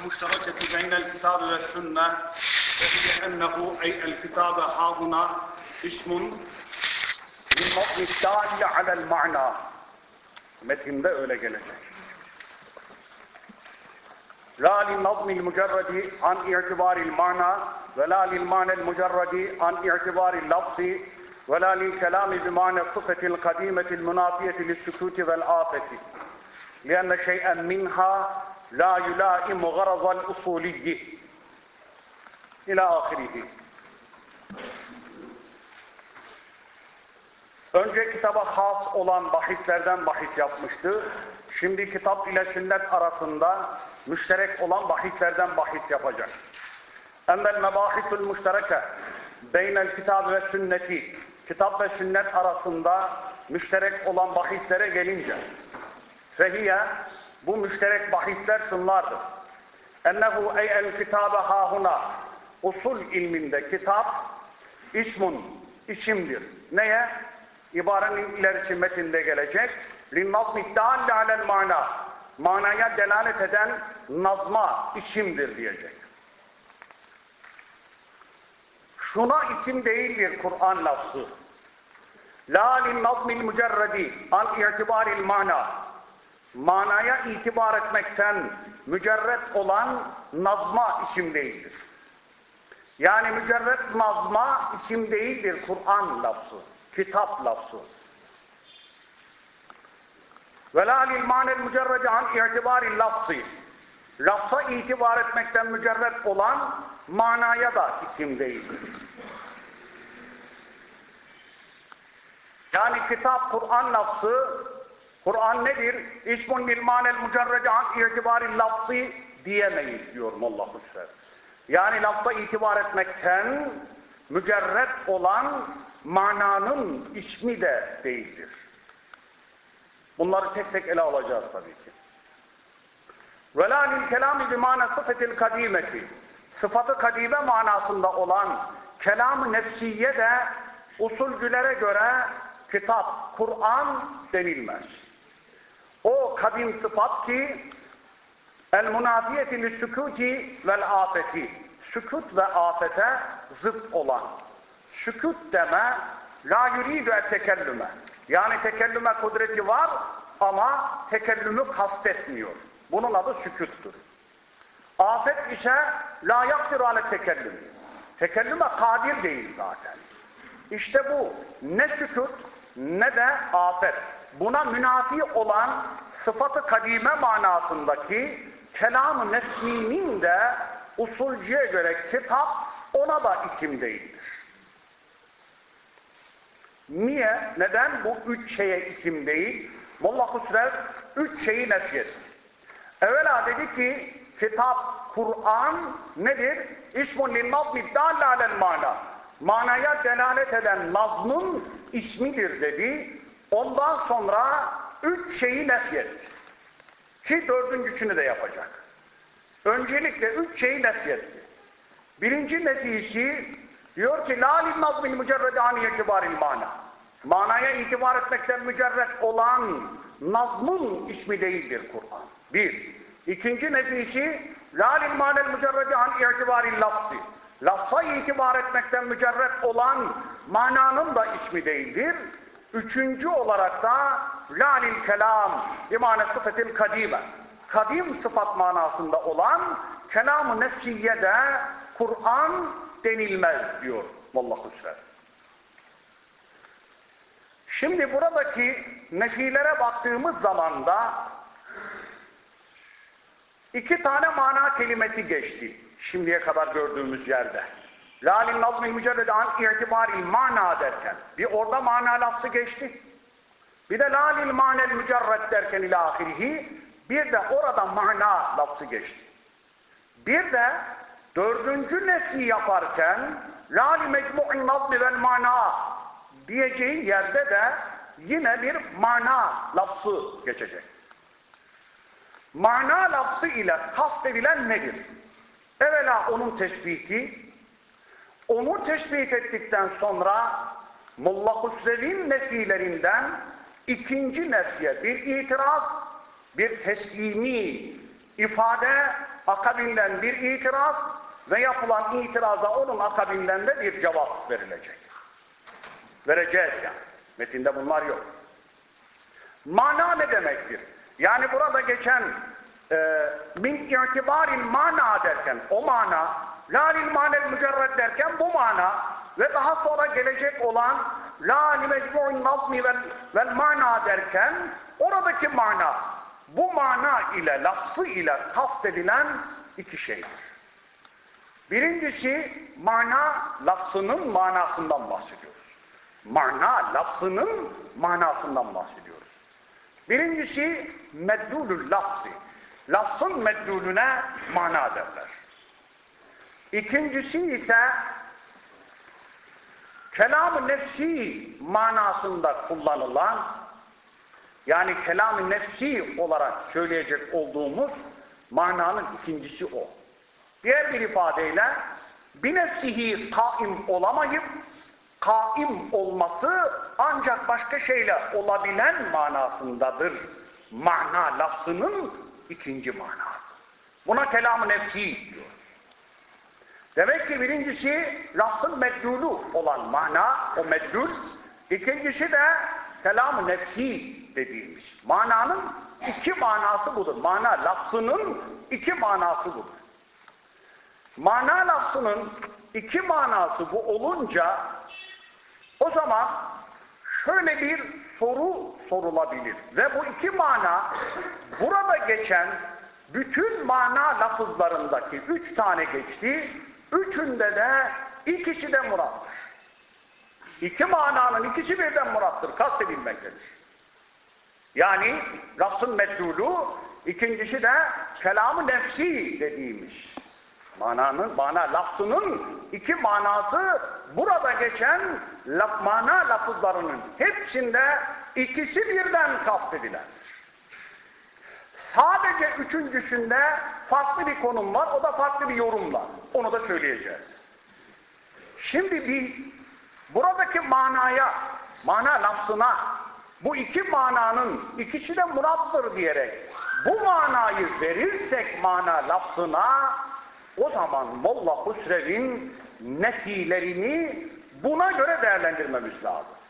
المشتركة بين الكتاب والسنة وهي أنه أي الكتاب ها هنا اسم للنظم الدال على المعنى metinde öyle gelecek. La linnazmil mucerredi an i'tibaril mana ve la lil manel mucerredi an i'tibaril lafzi ve la lil kelami bimane sıfetil kadimetil münafiyeti lissukuti vel afeti. لأن شيئا منها la yulaimu garazal usuliyyi ila ahirihi. Önce kitaba has olan bahislerden bahis yapmıştı. Şimdi kitap ile sünnet arasında müşterek olan bahislerden bahis yapacak. Emmel mebahisul müştereke beynel kitab ve sünneti kitap ve sünnet arasında müşterek olan bahislere gelince fehiye bu müşterek bahisler şunlardır. Ennehu ey el kitabe hahuna usul ilminde kitap ismun isimdir. Neye? İbarenin ilerisi metinde gelecek. Linnazmi dâlle alel mana. Manaya delalet eden nazma isimdir diyecek. Şuna isim değildir Kur'an lafzı. La linnazmil mücerredi an itibaril mana. Manaya itibar etmekten mücerret olan nazma isim değildir. Yani mücerret nazma isim değildir Kur'an lafzı kitap lafzı. Lil manel mücerredi an i'tibari lafzı. Lafza itibar etmekten mücerret olan manaya da isim değildir. Yani kitap Kur'an lafzı Kur'an nedir? İsmun lil manel mücerredi an i'tibari lafzı diyemeyiz diyor Molla Hüsrev. Yani lafza itibar etmekten mücerret olan mananın ismi de değildir. Bunları tek tek ele alacağız tabii ki. وَلَا لِلْكَلَامِ بِمَانَ صِفَةِ الْكَد۪يمَةِ Sıfatı kadime manasında olan kelam-ı nefsiye de usulcülere göre kitap, Kur'an denilmez. O kadim sıfat ki el-munafiyeti lissükuti vel-afeti sükut ve afete zıt olan sükut deme la yuridu tekellüme. Yani tekellüme kudreti var ama tekellümü kastetmiyor. Bunun adı sükuttur. Afet ise la yakdir ale tekellüm. Tekellüme kadir değil zaten. İşte bu ne sükut ne de afet. Buna münafi olan sıfatı kadime manasındaki kelam-ı nesminin de usulcüye göre kitap ona da isim değildir. Niye? Neden bu üç şeye isim değil? Molla Hüsrev üç şeyi nefyetti. Evvela dedi ki kitap, Kur'an nedir? İsmun lil nazmi dallâlel mana. Manaya delalet eden nazmın ismidir dedi. Ondan sonra üç şeyi nefyetti. Ki dördüncüsünü de yapacak. Öncelikle üç şeyi nefyetti. Birinci nefisi diyor ki la lil nazmil mücerrede an itibaril mana. Manaya itibar etmekten mücerret olan nazmın ismi değildir Kur'an. Bir. İkinci nefisi la lil manel mücerrede an itibaril lafzi. Lafza itibar etmekten mücerret olan mananın da ismi değildir. Üçüncü olarak da la lil kelam imane sıfetil kadime. Kadim sıfat manasında olan kelam-ı nefsiyede Kur'an denilmez diyor Molla Hüsrev. Şimdi buradaki nefilere baktığımız zaman da iki tane mana kelimesi geçti şimdiye kadar gördüğümüz yerde. Lalin nazmi mücerrede an itibari mana derken bir orada mana lafzı geçti. Bir de lalil manel mücerred derken ila ahirihi bir de orada mana lafzı geçti. Bir de dördüncü nefi yaparken lali mecmu'in nazmi vel mana diyeceği yerde de yine bir mana lafzı geçecek. Mana lafzı ile kastedilen nedir? Evvela onun teşbihi, onu teşbih ettikten sonra Molla Hüsrev'in nefilerinden ikinci nefye bir itiraz, bir teslimi ifade akabinden bir itiraz ve yapılan itiraza onun akabinden de bir cevap verilecek. Vereceğiz yani. Metinde bunlar yok. Mana ne demektir? Yani burada geçen e, min itibarin mana derken o mana, la lil manel mücerred derken bu mana ve daha sonra gelecek olan la li mecmu'in nazmi vel, vel mana derken oradaki mana bu mana ile lafzı ile kastedilen iki şeydir. Birincisi mana lafzının manasından bahsediyoruz. Mana lafzının manasından bahsediyoruz. Birincisi meddulül lafzı. Lafzın meddulüne mana derler. İkincisi ise kelam-ı nefsi manasında kullanılan yani kelam-ı nefsi olarak söyleyecek olduğumuz mananın ikincisi o. Diğer bir ifadeyle bir nefsihi kaim olamayıp kaim olması ancak başka şeyle olabilen manasındadır. Mana lafzının ikinci manası. Buna kelam-ı nefsi diyor. Demek ki birincisi lafzın meddulu olan mana, o meddul. İkincisi de kelam-ı nefsi dediğimiz. Mananın iki manası budur. Mana lafzının iki manası budur. Mana lafzının iki manası bu olunca o zaman şöyle bir soru sorulabilir. Ve bu iki mana burada geçen bütün mana lafızlarındaki üç tane geçti. Üçünde de ikisi de murattır. İki mananın ikisi birden murattır. Kastedilmektedir. Yani lafzın meddulu, ikincisi de kelamı nefsi dediğimiz. Mananın, mana lafzının iki manası burada geçen laf, mana lafızlarının hepsinde ikisi birden kastedilendir. Sadece üçüncüsünde farklı bir konum var, o da farklı bir yorumla. Onu da söyleyeceğiz. Şimdi biz buradaki manaya, mana lafzına, bu iki mananın ikisi de murattır diyerek bu manayı verirsek mana lafzına o zaman Molla Husrev'in nefilerini buna göre değerlendirmemiz lazım.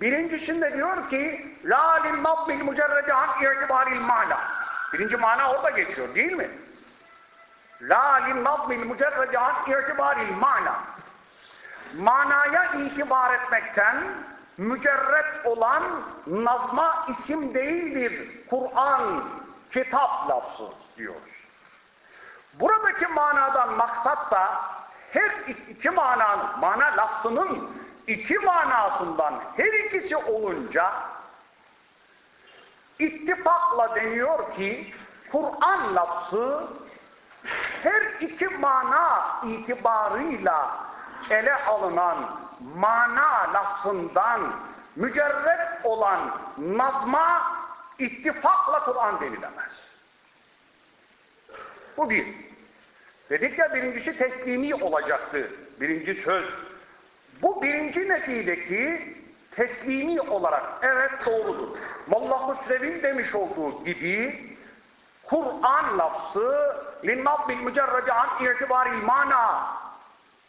Birincisinde diyor ki la lil mabbil mücerredi an itibaril mana. Birinci mana orada geçiyor değil mi? La lil mabbil mücerredi an itibaril mana. Manaya itibar etmekten mücerret olan nazma isim değildir. Kur'an, kitap lafzı diyoruz. Buradaki manadan maksat da her iki mananın, mana lafzının iki manasından her ikisi olunca ittifakla deniyor ki Kur'an lafzı her iki mana itibarıyla ele alınan mana lafzından mücerret olan nazma ittifakla Kur'an denilemez. Bu bir. Dedik ya birincisi teslimi olacaktı. Birinci söz. Bu birinci nefideki teslimi olarak evet doğrudur. Molla Hüsrev'in demiş olduğu gibi Kur'an lafzı linnab bil mücerredi an itibaril mana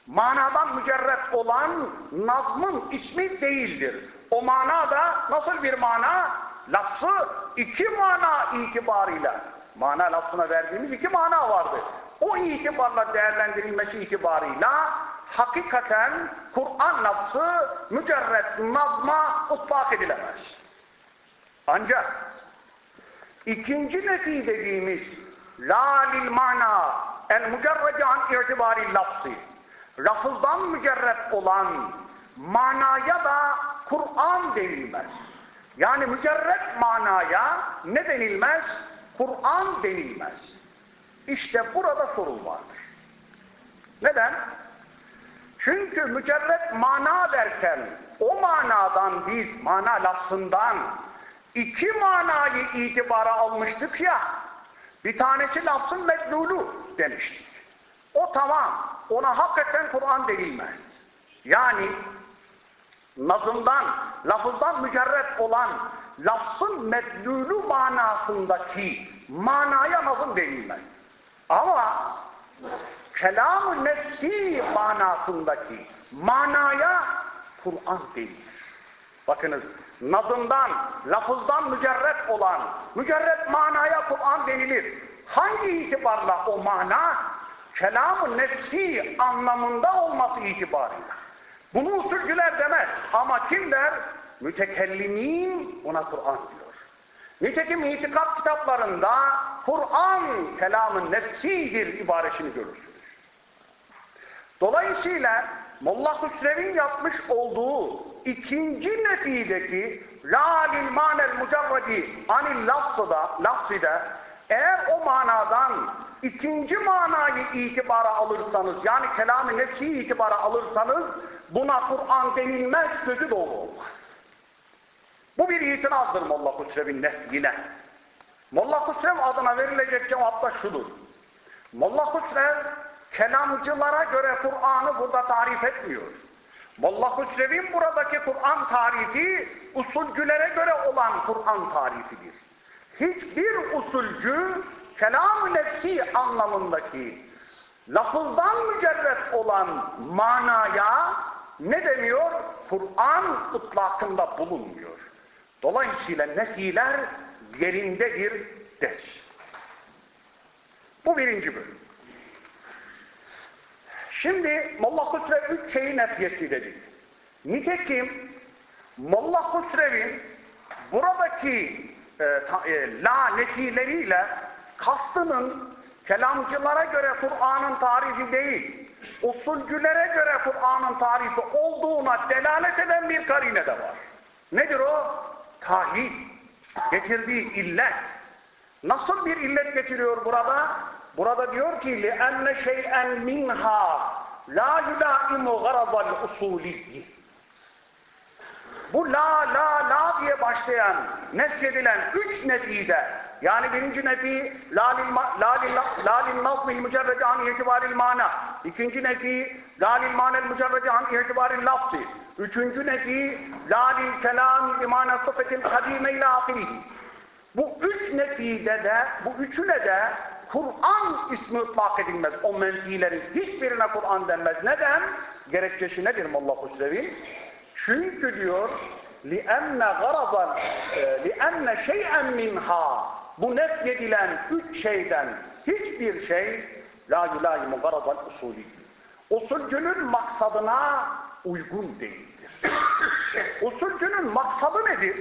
manadan mücerret olan nazmın ismi değildir. O mana da nasıl bir mana? Lafzı iki mana itibarıyla mana lafzına verdiğimiz iki mana vardı. O itibarla değerlendirilmesi itibarıyla hakikaten Kur'an lafzı mücerret nazma utlak edilemez. Ancak ikinci nefi dediğimiz la lil mana el mücerredi an itibari lafzı lafızdan mücerret olan manaya da Kur'an denilmez. Yani mücerret manaya ne denilmez? Kur'an denilmez. İşte burada sorun vardır. Neden? Çünkü mücerret mana derken o manadan biz mana lafzından iki manayı itibara almıştık ya bir tanesi lafzın medlulu demiştik. O tamam. Ona hakikaten Kur'an denilmez. Yani nazımdan, lafızdan mücerret olan lafzın medlulu manasındaki manaya nazım denilmez. Ama kelam-ı nefsi manasındaki manaya Kur'an değil. Bakınız nazımdan, lafızdan mücerret olan, mücerret manaya Kur'an denilir. Hangi itibarla o mana? Kelam-ı nefsi anlamında olması itibarıyla. Bunu usulcüler demez. Ama kim der? Mütekellimin ona Kur'an diyor. Nitekim itikat kitaplarında Kur'an kelamın nefsidir ibaresini görürsünüz. Dolayısıyla Molla Hüsrev'in yapmış olduğu ikinci nefideki la lil manel mucarradi anil lafzıda, lafzide eğer o manadan ikinci manayı itibara alırsanız yani kelam-ı nefsi itibara alırsanız buna Kur'an denilmez sözü doğru olmaz. Bu bir itinazdır Molla Hüsrev'in nefyine. Molla Hüsrev adına verilecek cevap da şudur. Molla Hüsrev kelamcılara göre Kur'an'ı burada tarif etmiyor. Molla Hüsrev'in buradaki Kur'an tarifi usulcülere göre olan Kur'an tarifidir. Hiçbir usulcü kelam-ı nefsi anlamındaki lafızdan mücerret olan manaya ne demiyor? Kur'an ıtlakında bulunmuyor. Dolayısıyla nefiler yerindedir der. Bu birinci bölüm. Şimdi Molla Hüsrev üç şeyi nefyetti dedik. Nitekim Molla Hüsrev'in buradaki e, ta, e, la nefileriyle kastının kelamcılara göre Kur'an'ın tarifi değil, usulcülere göre Kur'an'ın tarifi olduğuna delalet eden bir karine de var. Nedir o? Tahil. Getirdiği illet. Nasıl bir illet getiriyor burada? Burada diyor ki لِأَنَّ شَيْئًا مِنْهَا لَا يُلَائِمُ غَرَضَ الْاُصُولِيِّ Bu la la la diye başlayan, nefsedilen üç nefide, yani birinci nefi lalil nazmil mücerredi an itibaril mana, ikinci nefi lalil manel mücerredi an itibaril lafzi, üçüncü nefi lalil kelam imana sıfetil kadime ile ahirihi. Bu üç nefide de, bu üçüne de Kur'an ismi ıtlak edilmez. O menfilerin hiçbirine Kur'an denmez. Neden? Gerekçesi nedir Molla Hüsrev'in? Çünkü diyor لِأَنَّ غَرَضًا لِأَنَّ شَيْئًا مِنْهَا Bu nefyedilen üç şeyden hiçbir şey la yulayimu garadal usulü. Usulcünün maksadına uygun değildir. Usulcünün maksadı nedir?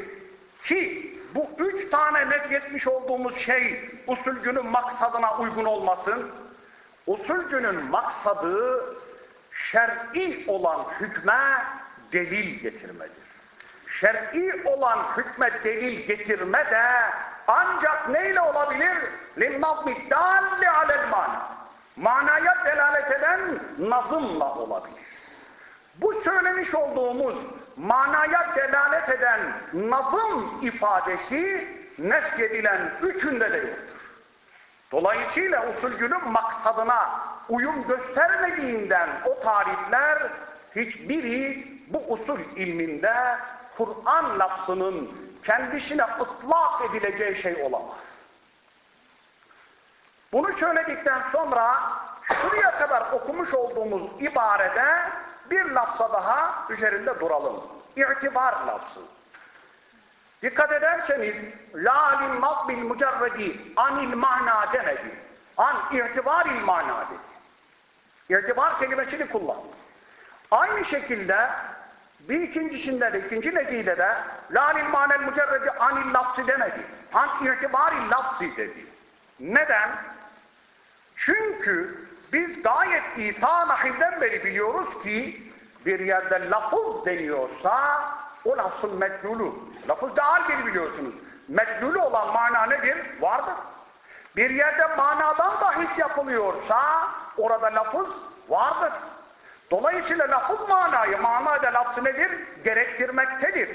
Ki bu üç tane nefyetmiş olduğumuz şey usulcünün maksadına uygun olmasın. Usulcünün maksadı şer'i olan hükme delil getirmedir. Şer'i olan hükme delil getirme de ancak neyle olabilir? لِنَّظْمِ دَالِّ عَلَى الْمَانَ Manaya delalet eden nazımla olabilir. Bu söylemiş olduğumuz manaya delalet eden nazım ifadesi nefyedilen üçünde de yoktur. Dolayısıyla usulcünün maksadına uyum göstermediğinden o tarifler hiçbiri bu usul ilminde Kur'an lafzının kendisine ıtlak edileceği şey olamaz. Bunu söyledikten sonra şuraya kadar okumuş olduğumuz ibarede bir lafza daha üzerinde duralım. İ'tibar lafzı. Dikkat ederseniz la lil mazbil mucerredi anil mana demedi. An i'tibaril mana dedi. İ'tibar kelimesini kullandı. Aynı şekilde bir ikincisinde de ikinci nezide de la lil manel mucerredi anil lafzı demedi. An i'tibaril lafzı dedi. Neden? Çünkü biz gayet iyi ta nahivden beri biliyoruz ki bir yerde lafız deniyorsa o lafzın meklulu. Lafız da haldir biliyorsunuz. Meklulu olan mana nedir? Vardır. Bir yerde manadan bahis yapılıyorsa orada lafız vardır. Dolayısıyla lafız manayı, mana da lafzı nedir? Gerektirmektedir.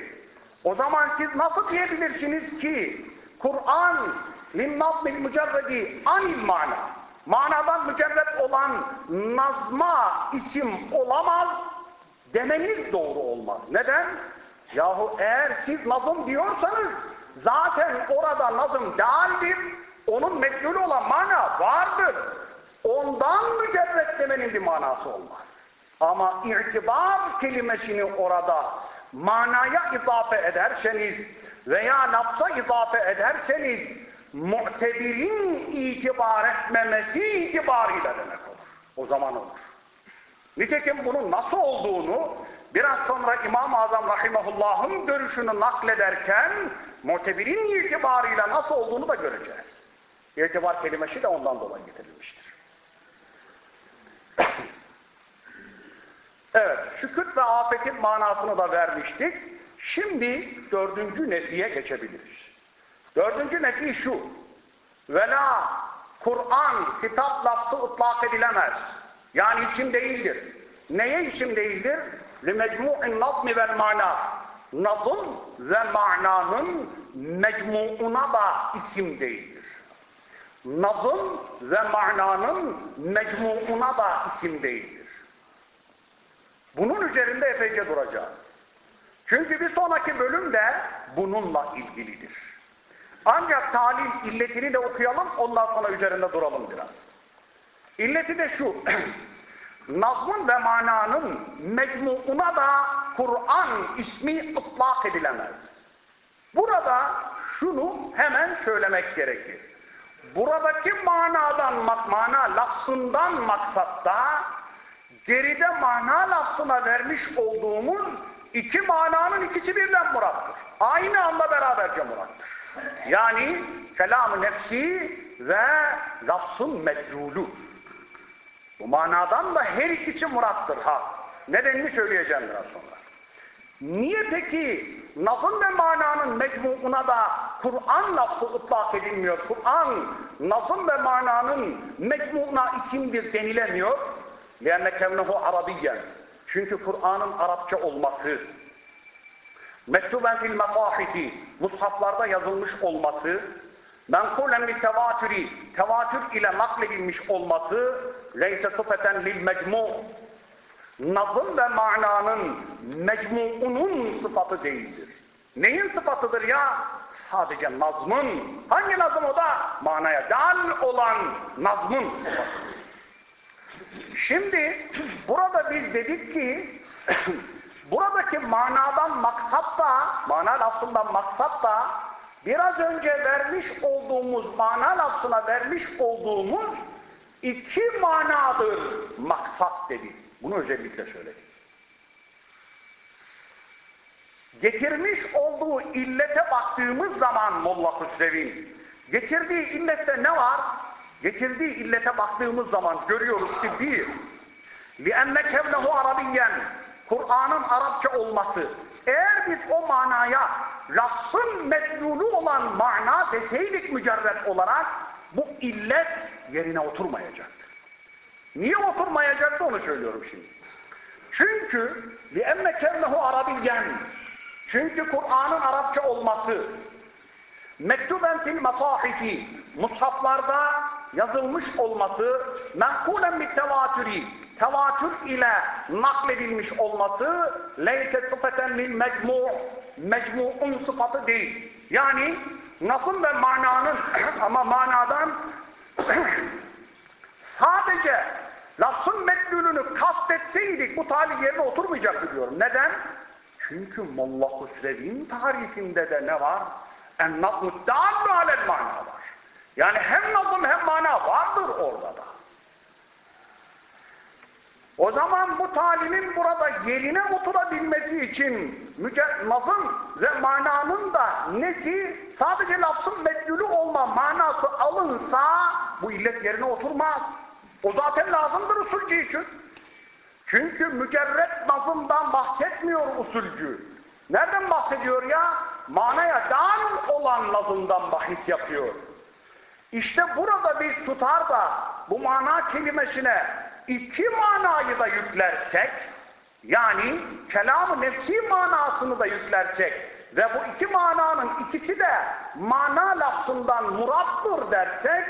O zaman siz nasıl diyebilirsiniz ki Kur'an linnazmil mücerredi anil mana manadan mücerret olan nazma isim olamaz demeniz doğru olmaz. Neden? Yahu eğer siz nazım diyorsanız zaten orada nazım değildir. Onun meklul olan mana vardır. ondan mücerret demenin bir manası olmaz. Ama itibar kelimesini orada manaya izafe ederseniz veya lafza izafe ederseniz mu'tebirin itibar etmemesi itibarıyla demek olur. O zaman olur. Nitekim bunun nasıl olduğunu biraz sonra İmam-ı Azam Rahimahullah'ın görüşünü naklederken mutebirin itibarıyla nasıl olduğunu da göreceğiz. İtibar kelimesi de ondan dolayı getirilmiştir. evet, şükür ve afetin manasını da vermiştik. Şimdi dördüncü nefiye geçebiliriz. Dördüncü nefi şu. Vela, Kur'an, kitap lafzı ıtlak edilemez. Yani isim değildir. Neye isim değildir? لِمَجْمُعِ النَّظْمِ وَالْمَعْنَى Nazım ve mananın mecmuuna da isim değildir. Nazım ve mananın mecmuuna da isim değildir. Bunun üzerinde epeyce duracağız. Çünkü bir sonraki bölüm de bununla ilgilidir. Ancak talil illetini de okuyalım, ondan sonra üzerinde duralım biraz. İlleti de şu, nazmın ve mananın mecmuuna da Kur'an ismi ıtlak edilemez. Burada şunu hemen söylemek gerekir. Buradaki manadan, mana lafzından maksatta geride mana lafzına vermiş olduğumuz iki mananın ikisi birden murattır. Aynı anda beraberce murattır. Yani kelam-ı nefsi ve lafzın medlulu. Bu manadan da her ikisi murattır ha. Nedenini söyleyeceğim biraz sonra. Niye peki nazım ve mananın mecmuuna da Kur'an lafzı ıtlak edilmiyor? Kur'an nazım ve mananın mecmuuna isimdir denilemiyor. لِيَنَّ كَوْنَهُ عَرَبِيًّا Çünkü Kur'an'ın Arapça olması, mektuben fil mesahifi, mushaflarda yazılmış olması, menkulen li tevatüri, tevatür ile nakledilmiş olması, leyse sıfeten lil mecmu, nazım ve mananın mecmuunun sıfatı değildir. Neyin sıfatıdır ya? Sadece nazmın. Hangi nazım o da? Manaya dal olan nazmın sıfatıdır. Şimdi burada biz dedik ki buradaki manadan maksat da, mana lafzından maksat da biraz önce vermiş olduğumuz, mana lafzına vermiş olduğumuz iki manadır maksat dedik. Bunu özellikle söyledik. Getirmiş olduğu illete baktığımız zaman Molla Hüsrev'in getirdiği illette ne var? Getirdiği illete baktığımız zaman görüyoruz ki bir, لِأَنَّ كَوْنَهُ عَرَبِيًّا Kur'an'ın Arapça olması. Eğer biz o manaya lafzın medlulu olan mana deseydik mücerret olarak bu illet yerine oturmayacaktı. Niye oturmayacaktı onu söylüyorum şimdi. Çünkü لِأَنَّ كَوْنَهُ عَرَبِيًّا Çünkü Kur'an'ın Arapça olması mektuben fil masahifi mushaflarda yazılmış olması menkulen bir tevatüri tevatür ile nakledilmiş olması leyse sıfeten lil mecmu mecmu'un sıfatı değil. Yani nasıl ve mananın ama manadan sadece lafzın meddülünü kastetseydik bu talih yerine oturmayacaktı diyorum. Neden? Çünkü Molla Hüsrev'in tarifinde de ne var? En-nazmü dâllü alel mana var. Yani hem nazım hem mana vardır orada da. O zaman bu talimin burada yerine oturabilmesi için nazım ve mananın da nesi sadece lafzın meddülü olma manası alınsa bu illet yerine oturmaz. O zaten lazımdır usulcü için. Çünkü mücerret nazımdan bahsetmiyor usulcü. Nereden bahsediyor ya? Manaya dal olan nazımdan bahis yapıyor. İşte burada biz tutar da bu mana kelimesine iki manayı da yüklersek, yani kelam-ı nefsi manasını da yüklersek ve bu iki mananın ikisi de mana lafzından murattır dersek,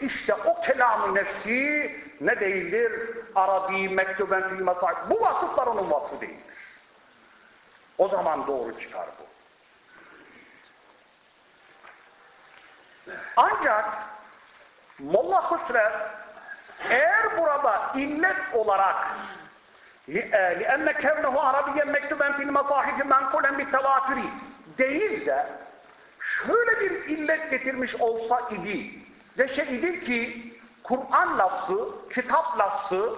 işte o kelam-ı nefsi ne değildir? Arabi, mektuben fil. Bu vasıflar onun vasfı değildir. O zaman doğru çıkar bu. Ancak Molla Hüsrev Eğer burada illet olarak لِأَنَّ كَوْنَهُ عَرَبِيًّا مَكْتُبًا فِي الْمَصَاحِفِ مَنْقُلًا بِالتَّوَاتُرِ değil de şöyle bir illet getirmiş olsa idi deşe ki Kur'an lafzı, kitap lafzı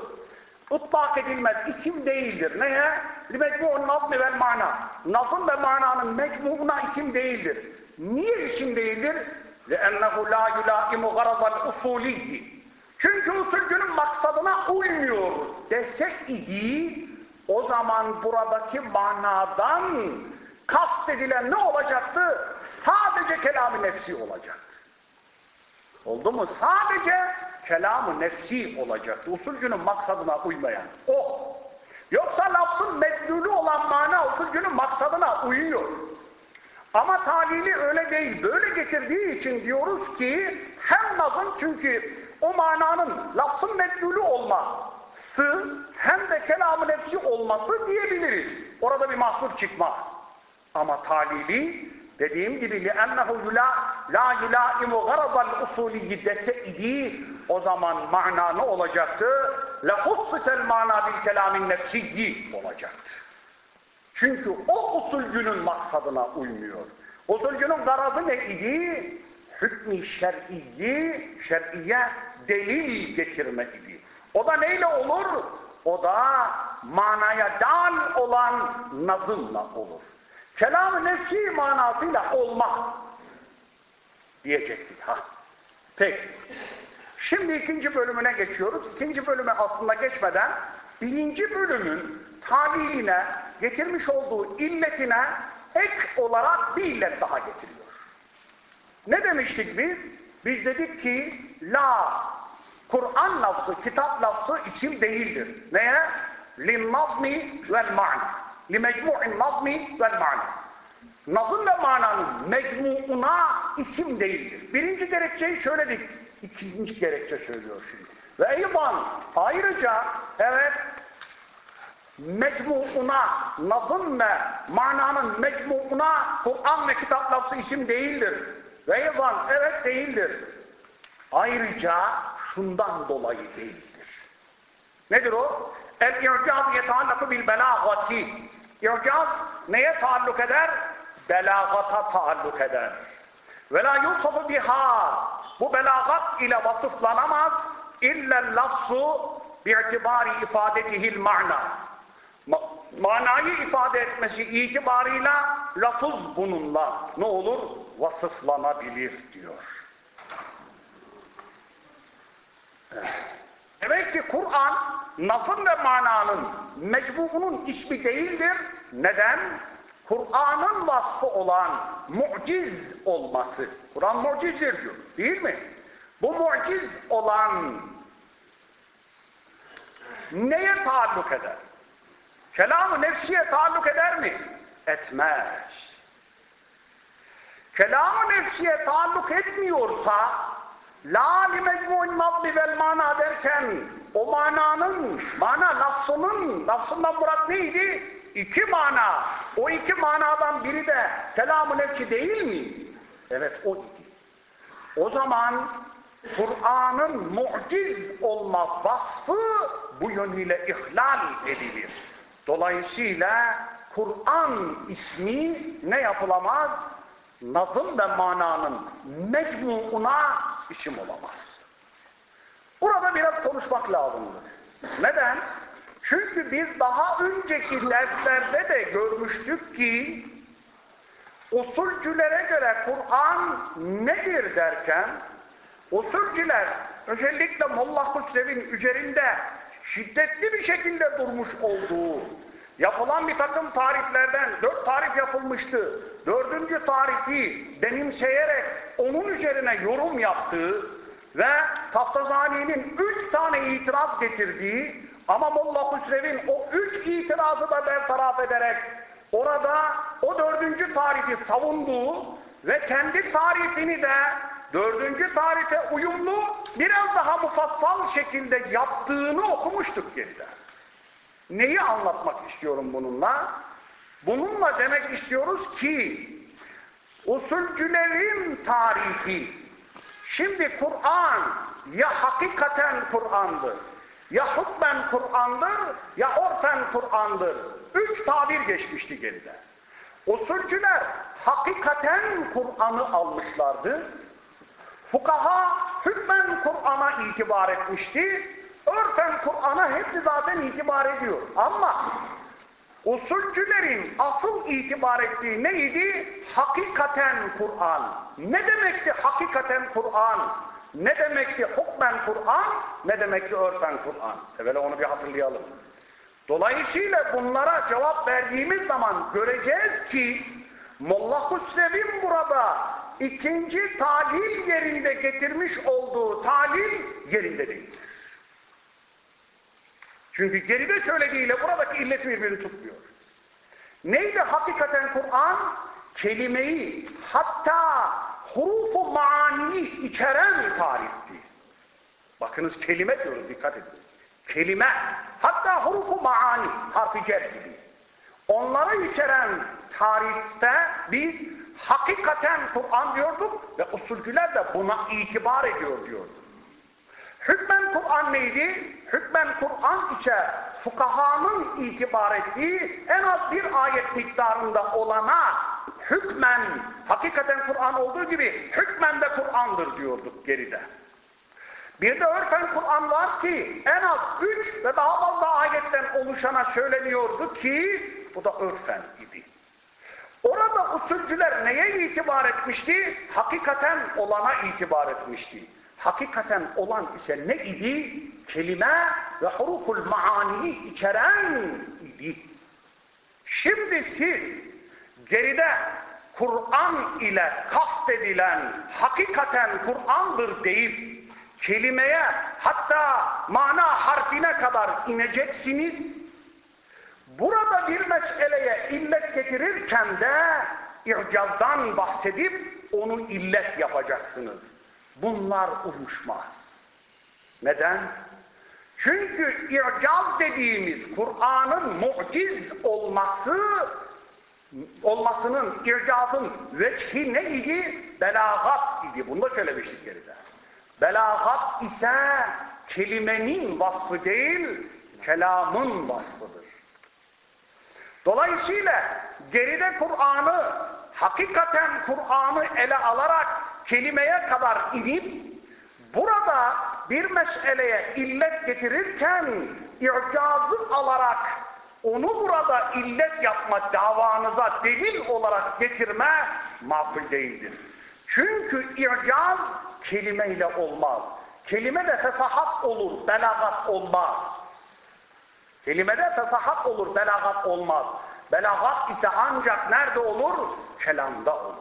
ıtlak edilmez, isim değildir. Neye? لِمَجْمُعُ nazmi vel mana. Nazım ve mananın mecmuuna isim değildir. Niye isim değildir? لِأَنَّهُ لَا يُلَائِمُ غَرَضَ الْاُصُولِيِّ çünkü usulcünün maksadına uymuyor desek idi, o zaman buradaki manadan kastedilen ne olacaktı? Sadece kelam-ı nefsi olacaktı. Oldu mu? Sadece kelam-ı nefsi olacaktı. Usulcünün maksadına uymayan. O. Yoksa lafzın medlulü olan mana usulcünün maksadına uyuyor. Ama talili öyle değil. Böyle getirdiği için diyoruz ki hem nazım çünkü o mananın lafzın medlulü olması hem de kelam-ı nefsi olması diyebiliriz. Orada bir mahsur çıkmaz. Ama talili dediğim gibi لِأَنَّهُ لَا يُلَائِمُ غَرَضَ الْاُصُولِيِّ dese idi o zaman mana ne olacaktı? لَخُصِّسَ الْمَانَا بِالْكَلَامِ النَّفْسِيِّ olacaktı. Çünkü o usulcünün maksadına uymuyor. Usulcünün garazı ne idi? Hükmü şer'iyi, şer'iye delil getirme idi. O da neyle olur? O da manaya dal olan nazımla olur. Kelam-ı nefsi manasıyla olmaz diyecektik. Ha. Peki. Şimdi ikinci bölümüne geçiyoruz. İkinci bölüme aslında geçmeden birinci bölümün taliline getirmiş olduğu illetine ek olarak bir illet daha getiriyor. Ne demiştik biz? Biz dedik ki la Kur'an lafzı, kitap lafzı isim değildir. Neye? Linnazmi vel ma'na. Limecmu'in nazmi vel ma'na. Nazım ve mananın mecmuuna isim değildir. Birinci gerekçeyi söyledik. İkinci gerekçe söylüyor şimdi. Ve eyvan ayrıca evet mecmuuna, nazım ve mananın mecmuuna Kur'an ve kitap lafzı isim değildir. Ve evet değildir. Ayrıca şundan dolayı değildir. Nedir o? El-i'caz yetallakı bil belagati. İ'caz neye taalluk eder? Belagata taalluk eder. Ve la yusafu biha. Bu belagat ile vasıflanamaz. İlla lafzu bi'tibari ifadetihil ma'na. Ma manayı ifade etmesi itibarıyla lafız bununla ne olur? Vasıflanabilir diyor. Demek ki Kur'an nazım ve mananın mecbuunun ismi değildir. Neden? Kur'an'ın vasfı olan muciz olması. Kur'an mucizdir diyor. Değil mi? Bu muciz olan neye taalluk eder? Kelam-ı nefsiye taalluk eder mi? Etmez. Kelam-ı nefsiye taalluk etmiyorsa La li mecmu'in nazmi vel mana derken o mananın, mana lafzının, lafzından murat neydi? İki mana. O iki manadan biri de kelam-ı nefsi değil mi? Evet o idi. O zaman Kur'an'ın muciz olma vasfı bu yönüyle ihlal edilir. Dolayısıyla Kur'an ismi ne yapılamaz? Nazım ve mananın mecmuuna isim olamaz. Burada biraz konuşmak lazımdır. Neden? Çünkü biz daha önceki derslerde de görmüştük ki usulcülere göre Kur'an nedir derken usulcüler özellikle Molla Hüsrev'in üzerinde şiddetli bir şekilde durmuş olduğu yapılan bir takım tariflerden dört tarif yapılmıştı. Dördüncü tarifi benimseyerek onun üzerine yorum yaptığı ve Taftazani'nin üç tane itiraz getirdiği ama Molla Hüsrev'in o üç itirazı da bertaraf ederek orada o dördüncü tarifi savunduğu ve kendi tarifini de dördüncü tarife uyumlu biraz daha mufassal şekilde yaptığını okumuştuk geride. Neyi anlatmak istiyorum bununla? Bununla demek istiyoruz ki usulcülerin tarihi şimdi Kur'an ya hakikaten Kur'an'dır, ya hukmen Kur'an'dır, ya orfen Kur'an'dır. Üç tabir geçmişti geride. Usulcüler hakikaten Kur'an'ı almışlardı. Fukaha hükmen Kur'an'a itibar etmişti. Örfen Kur'an'a hepsi zaten itibar ediyor. Ama usulcülerin asıl itibar ettiği neydi? Hakikaten Kur'an. Ne demekti hakikaten Kur'an? Ne demekti hukmen Kur'an? Ne demekti örfen Kur'an? Evvela onu bir hatırlayalım. Dolayısıyla bunlara cevap verdiğimiz zaman göreceğiz ki Molla Hüsrev'in burada ikinci talil yerinde getirmiş olduğu talil yerinde. Çünkü geride söylediğiyle buradaki illet birbirini tutmuyor. Neydi hakikaten Kur'an? Kelimeyi hatta hurufu maniyi içeren tarifti. Bakınız kelime diyoruz dikkat edin. Kelime hatta hurufu maani harfi cer gibi. Onları içeren tarifte biz hakikaten Kur'an diyorduk ve usulcüler de buna itibar ediyor diyorduk. Hükmen Kur'an neydi? Hükmen Kur'an ise fukahanın itibar ettiği en az bir ayet miktarında olana hükmen, hakikaten Kur'an olduğu gibi hükmen de Kur'an'dır diyorduk geride. Bir de örfen Kur'an var ki en az üç ve daha fazla ayetten oluşana söyleniyordu ki bu da örfen idi. Orada usulcüler neye itibar etmişti? Hakikaten olana itibar etmişti. Hakikaten olan ise ne idi? Kelime ve huruful maaniyi içeren idi. Şimdi siz geride Kur'an ile kastedilen hakikaten Kur'an'dır deyip kelimeye hatta mana harfine kadar ineceksiniz. Burada bir meseleye illet getirirken de i'cazdan bahsedip onu illet yapacaksınız. Bunlar uyuşmaz. Neden? Çünkü i'caz dediğimiz Kur'an'ın muciz olması olmasının, ircazın veçhi ne idi? Belagat idi. Bunu da söylemiştik geride. Belagat ise kelimenin vasfı değil, kelamın vasfıdır. Dolayısıyla geride Kur'an'ı, hakikaten Kur'an'ı ele alarak kelimeye kadar inip, burada bir meseleye illet getirirken, i'cazı alarak onu burada illet yapma davanıza delil olarak getirme makul değildir. Çünkü i'caz kelimeyle olmaz. Kelime de fesahat olur, belagat olmaz. Kelimede fesahat olur, belagat olmaz. Belagat ise ancak nerede olur? Kelamda olur.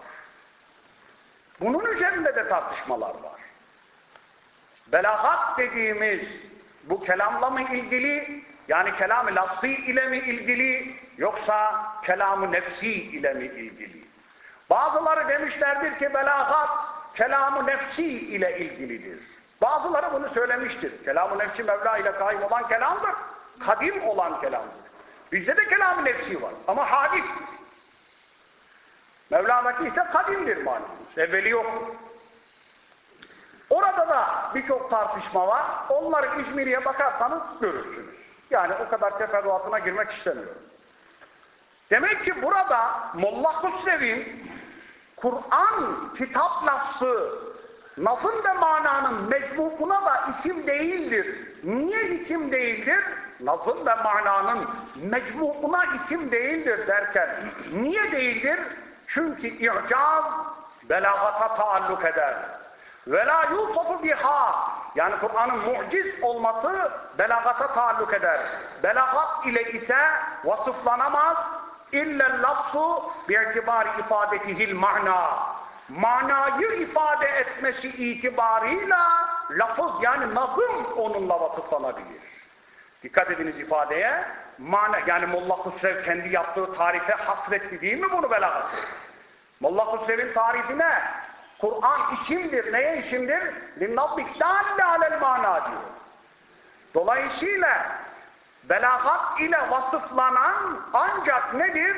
Bunun üzerinde de tartışmalar var. Belagat dediğimiz bu kelamla mı ilgili, yani kelam-ı lafzı ile mi ilgili, yoksa kelam-ı nefsi ile mi ilgili? Bazıları demişlerdir ki belagat kelam-ı nefsi ile ilgilidir. Bazıları bunu söylemiştir. Kelam-ı nefsi Mevla ile kaim olan kelamdır. Kadim olan kelamdır. Bizde de kelam-ı nefsi var ama hadis. Mevla'daki ise kadimdir malumuz. Evveli yok. Orada da birçok tartışma var. Onları İzmir'e bakarsanız görürsünüz. Yani o kadar teferruatına girmek istemiyorum. Demek ki burada Molla Hüsrev'in Kur'an kitap lafzı nazım ve mananın mecmuuna da isim değildir. Niye isim değildir? Nazım ve mananın mecmuuna isim değildir derken niye değildir? Çünkü i'caz belagata taalluk eder. Ve la yusafu biha yani Kur'an'ın muciz olması belagata taalluk eder. Belagat ile ise vasıflanamaz illa lafzu bi'tibari ifadetihil mana. Manayı ifade etmesi itibarıyla lafız yani nazım onunla vasıflanabilir. Dikkat ediniz ifadeye. Mana, yani Molla Hüsrev kendi yaptığı tarife hasretti değil mi bunu belagat? Molla Hüsrev'in tarifine Kur'an isimdir. Neye isimdir? لِنَّبِّكْ دَالَّ عَلَى mana diyor. Dolayısıyla belagat ile vasıflanan ancak nedir?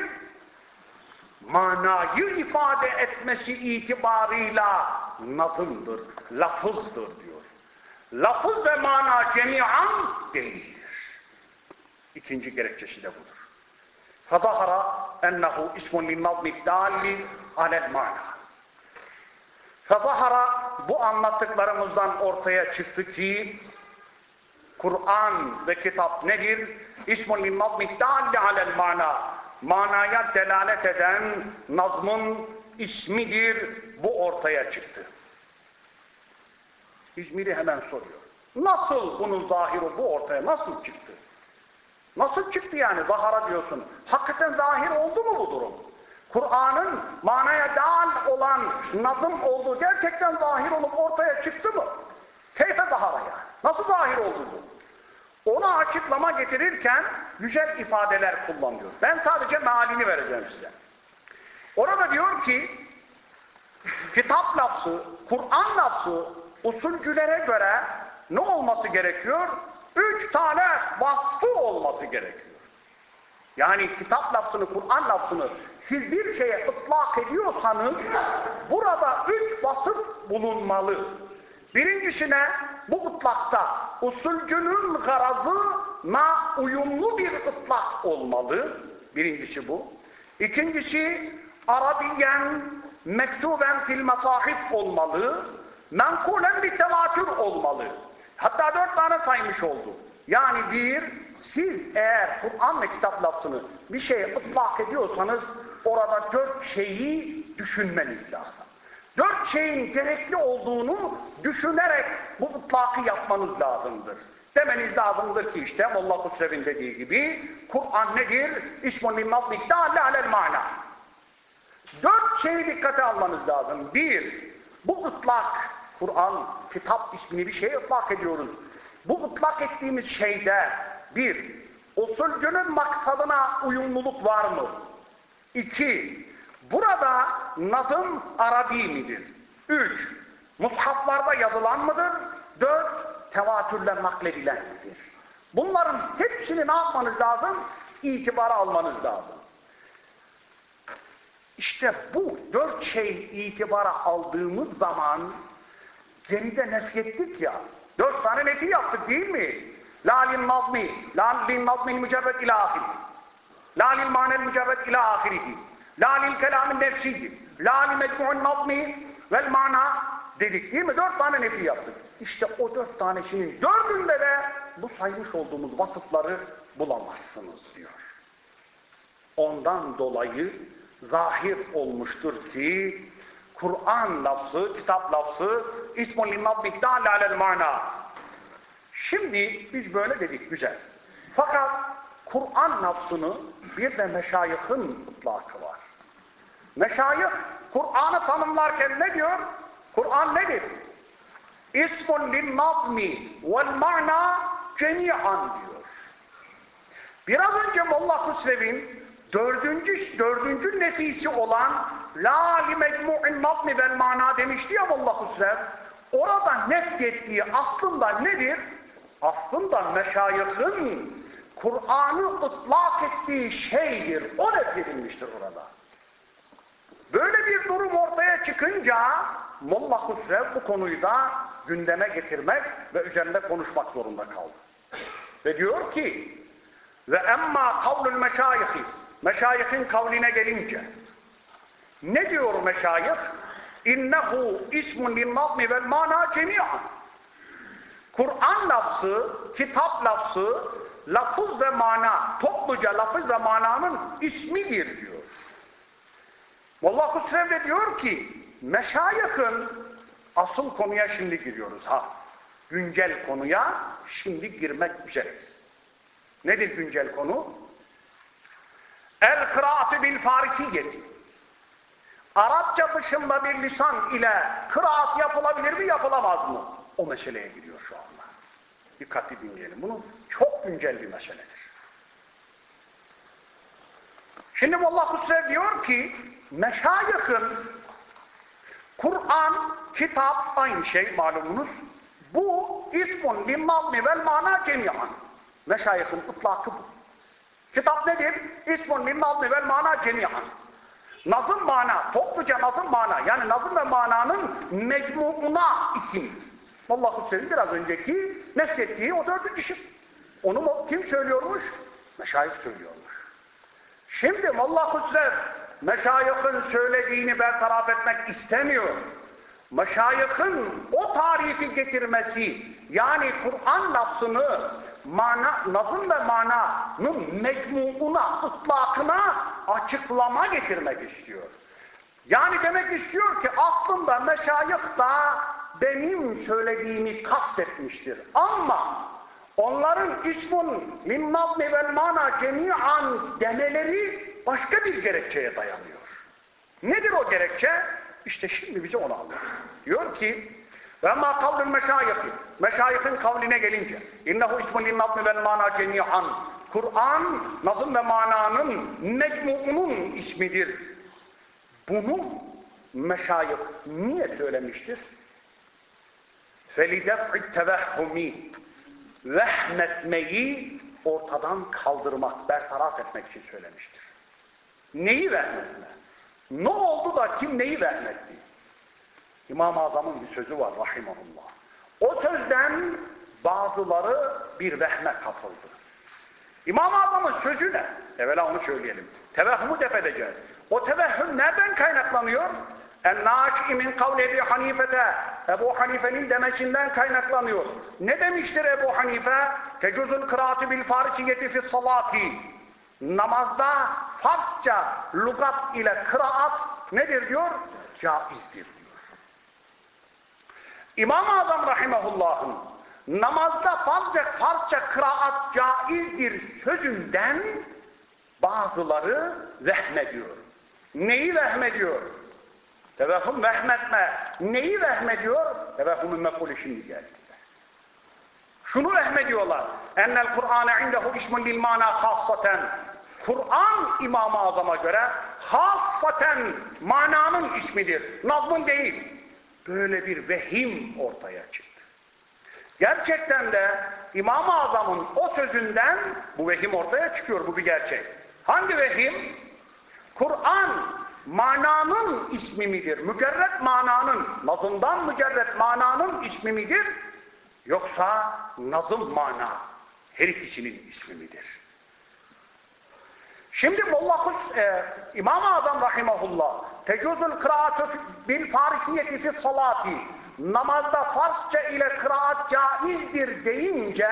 Manayı ifade etmesi itibarıyla nazımdır, lafızdır diyor. lafız ve mana cemiyan değildir. İkinci gerekçesi de budur. فَظَهَرَ اَنَّهُ اِسْمٌ لِلنَّظْمِ الدَّالِ alel mana. Fezahara bu anlattıklarımızdan ortaya çıktı ki Kur'an ve kitap nedir? İsmun linnaz middalli alel mana. Manaya delalet eden nazmın ismidir. Bu ortaya çıktı. İzmir'i hemen soruyor. Nasıl bunun zahiri bu ortaya nasıl çıktı? Nasıl çıktı yani zahara diyorsun? Hakikaten zahir oldu mu bu durum? Kur'an'ın manaya dal olan nazım olduğu gerçekten zahir olup ortaya çıktı mı? Keyfe zahara yani. Nasıl zahir oldu bu? Ona açıklama getirirken güzel ifadeler kullanıyor. Ben sadece mealini vereceğim size. Orada diyor ki kitap lafzı, Kur'an lafzı usulcülere göre ne olması gerekiyor? Üç tane vasfı olması gerekiyor. Yani kitap lafzını, Kur'an lafzını siz bir şeye ıtlak ediyorsanız burada üç vasıf bulunmalı. Birincisine bu ıtlakta usulcünün garazına uyumlu bir ıtlak olmalı. Birincisi bu. İkincisi Arabiyen mektuben fil masahif olmalı. Menkulen bir tevatür olmalı. Hatta dört tane saymış oldu. Yani bir, siz eğer Kur'an ve kitap lafzını bir şeye ıtlak ediyorsanız orada dört şeyi düşünmeniz lazım. Dört şeyin gerekli olduğunu düşünerek bu ıtlakı yapmanız lazımdır. Demeniz lazımdır ki işte Allah Kusrev'in dediği gibi Kur'an nedir? İsmun linnaz miktarle alel mana. Dört şeyi dikkate almanız lazım. Bir, bu ıtlak, Kur'an, kitap ismini bir şeye ıtlak ediyoruz. Bu ıtlak ettiğimiz şeyde bir, usulcünün maksadına uyumluluk var mı? İki, burada nazım Arabi midir? Üç, mushaflarda yazılan mıdır? Dört, tevatürle nakledilen midir? Bunların hepsini ne yapmanız lazım? İtibara almanız lazım. İşte bu dört şey itibara aldığımız zaman geride nefyettik ya. Dört tane nefi yaptık değil mi? La lil nazmi, la lil nazmi mücerred ila ahiri. La lil manel mücerred ila ahirihi. La lil kelamin nefsiydi. La lil mecmu'un nazmi vel mana dedik değil mi? Dört tane nefi yaptık. İşte o dört tanesinin dördünde de bu saymış olduğumuz vasıfları bulamazsınız diyor. Ondan dolayı zahir olmuştur ki Kur'an lafzı, kitap lafzı ismun linnaz miktâle alel mana. Şimdi biz böyle dedik güzel. Fakat Kur'an lafzını bir de meşayihin ıtlakı var. Meşayih Kur'an'ı tanımlarken ne diyor? Kur'an nedir? İsmun linnazmi vel ma'na cemi'an diyor. Biraz önce Molla Hüsrev'in dördüncü, dördüncü nefisi olan La li mecmu'in nazmi vel mana demişti ya Molla Hüsrev. Orada nefyettiği aslında nedir? Aslında meşayihin Kur'an'ı ıtlak ettiği şeydir. O nefyedilmiştir orada. Böyle bir durum ortaya çıkınca Molla Hüsrev bu konuyu da gündeme getirmek ve üzerinde konuşmak zorunda kaldı. Ve diyor ki ve emma kavlül meşayihi meşayihin kavline gelince ne diyor meşayih? İnnehu ismun linnazmi vel mana cemiyan. Kur'an lafzı, kitap lafzı, lafız ve mana, topluca lafız ve mananın ismidir diyor. Molla Hüsrev de diyor ki, meşayihin asıl konuya şimdi giriyoruz ha. Güncel konuya şimdi girmek üzereyiz. Nedir güncel konu? El kıraatı bil farisiyeti. Arapça dışında bir lisan ile kıraat yapılabilir mi yapılamaz mı? O meseleye giriyor şu anda. Dikkatli dinleyelim. Bunu çok güncel bir meseledir. Şimdi Allah Hüsrev diyor ki meşayihin Kur'an, kitap aynı şey malumunuz. Bu ismun linnazmi vel mana cemiyan. Meşayihin ıtlakı bu. Kitap nedir? İsmun linnazmi vel mana cemiyan. Nazım mana, topluca nazım mana. Yani nazım ve mananın mecmuuna isim. Allahu Selim biraz önceki nefrettiği o dördüncü isim. Onu kim söylüyormuş? Meşayih söylüyormuş. Şimdi Allahu Hüsrev meşayihin söylediğini bertaraf etmek istemiyor. Meşayihin o tarifi getirmesi yani Kur'an lafzını mana, nazım ve mananın mecmuuna, ıtlakına açıklama getirmek istiyor. Yani demek istiyor ki aslında meşayih da benim söylediğimi kastetmiştir. Ama onların ismun min nazmi vel mana cemi'an demeleri başka bir gerekçeye dayanıyor. Nedir o gerekçe? İşte şimdi bize onu anlatıyor. Diyor ki ve ma kavlül meşayihi meşayihin kavline gelince innehu ismun min nazmi vel mana cemi'an Kur'an nazım ve mananın mecmuunun ismidir. Bunu meşayih niye söylemiştir? فَلِدَفْعِ التَّوَهُّمِ Vehmetmeyi ortadan kaldırmak, bertaraf etmek için söylemiştir. Neyi vehmetme? Ne oldu da kim neyi vehmetti? İmam-ı Azam'ın bir sözü var rahimahullah. O sözden bazıları bir vehme kapıldı. İmam-ı Azam'ın sözü ne? Evvela onu söyleyelim. Tevehhumu def edeceğiz. O tevehhüm nereden kaynaklanıyor? En-nâş'i min kavli Ebu Hanife'te Ebu Hanife'nin demesinden kaynaklanıyor. Ne demiştir Ebu Hanife? Tecuzul kıraatı bil farisiyeti fi salati. Namazda Farsça lugat ile kıraat nedir diyor? Caizdir diyor. İmam-ı Azam Rahimahullah'ın namazda Farsça, Farsça kıraat caizdir sözünden bazıları vehmediyor. Neyi vehmediyor? Tevehhüm vehmetme. Neyi vehmediyor? Tevehhümün mekulü şimdi geldi. Şunu vehmediyorlar. Ennel Kur'ane indehu ismun lil mana hassaten. Kur'an İmam-ı Azam'a göre hassaten mananın ismidir. Nazmın değil. Böyle bir vehim ortaya çıktı. Gerçekten de İmam-ı Azam'ın o sözünden bu vehim ortaya çıkıyor. Bu bir gerçek. Hangi vehim? Kur'an mananın ismi midir? Mücerret mananın, nazımdan mücerret mananın ismi midir? Yoksa nazım mana her ikisinin ismi midir? Şimdi Molla e, İmam-ı Azam Rahimahullah tecuzul kıraatü bil farisiyeti fi salati namazda Farsça ile kıraat caizdir deyince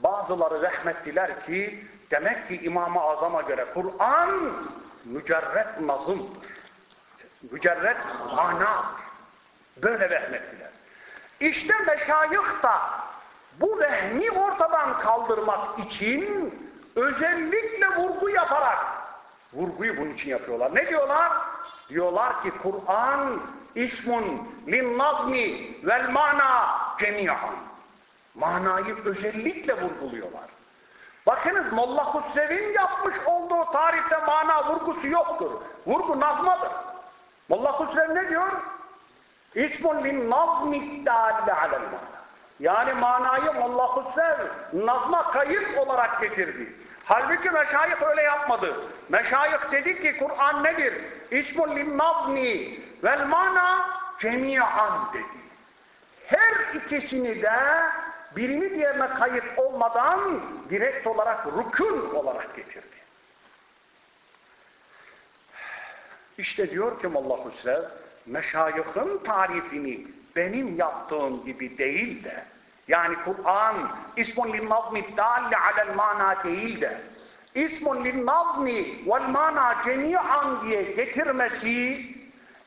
bazıları rahmettiler ki demek ki İmam-ı Azam'a göre Kur'an mücerret nazımdır. Mücerret manadır. Böyle vehmettiler. İşte meşayıh da bu vehmi ortadan kaldırmak için özellikle vurgu yaparak vurguyu bunun için yapıyorlar. Ne diyorlar? Diyorlar ki Kur'an ismun lin nazmi vel mana cemiyan. Manayı özellikle vurguluyorlar. Bakınız Molla Hüsrev'in yapmış olduğu tarihte mana vurgusu yoktur. Vurgu nazmadır. Molla Hüsrev ne diyor? İsmun lin nazmi mana. Yani manayı Molla Hüsrev nazma kayıt olarak getirdi. Halbuki meşayih öyle yapmadı. Meşayih dedi ki Kur'an nedir? İsmun lin nazmi vel mana cemiyan dedi. Her ikisini de birini diğerine kayıt olmadan direkt olarak rükün olarak getirdi. İşte diyor ki Molla Hüsrev, meşayihin tarifini benim yaptığım gibi değil de, yani Kur'an ismun lin nazmi dalli alel mana değil de, ismun lin nazmi vel mana cemi'an diye getirmesi,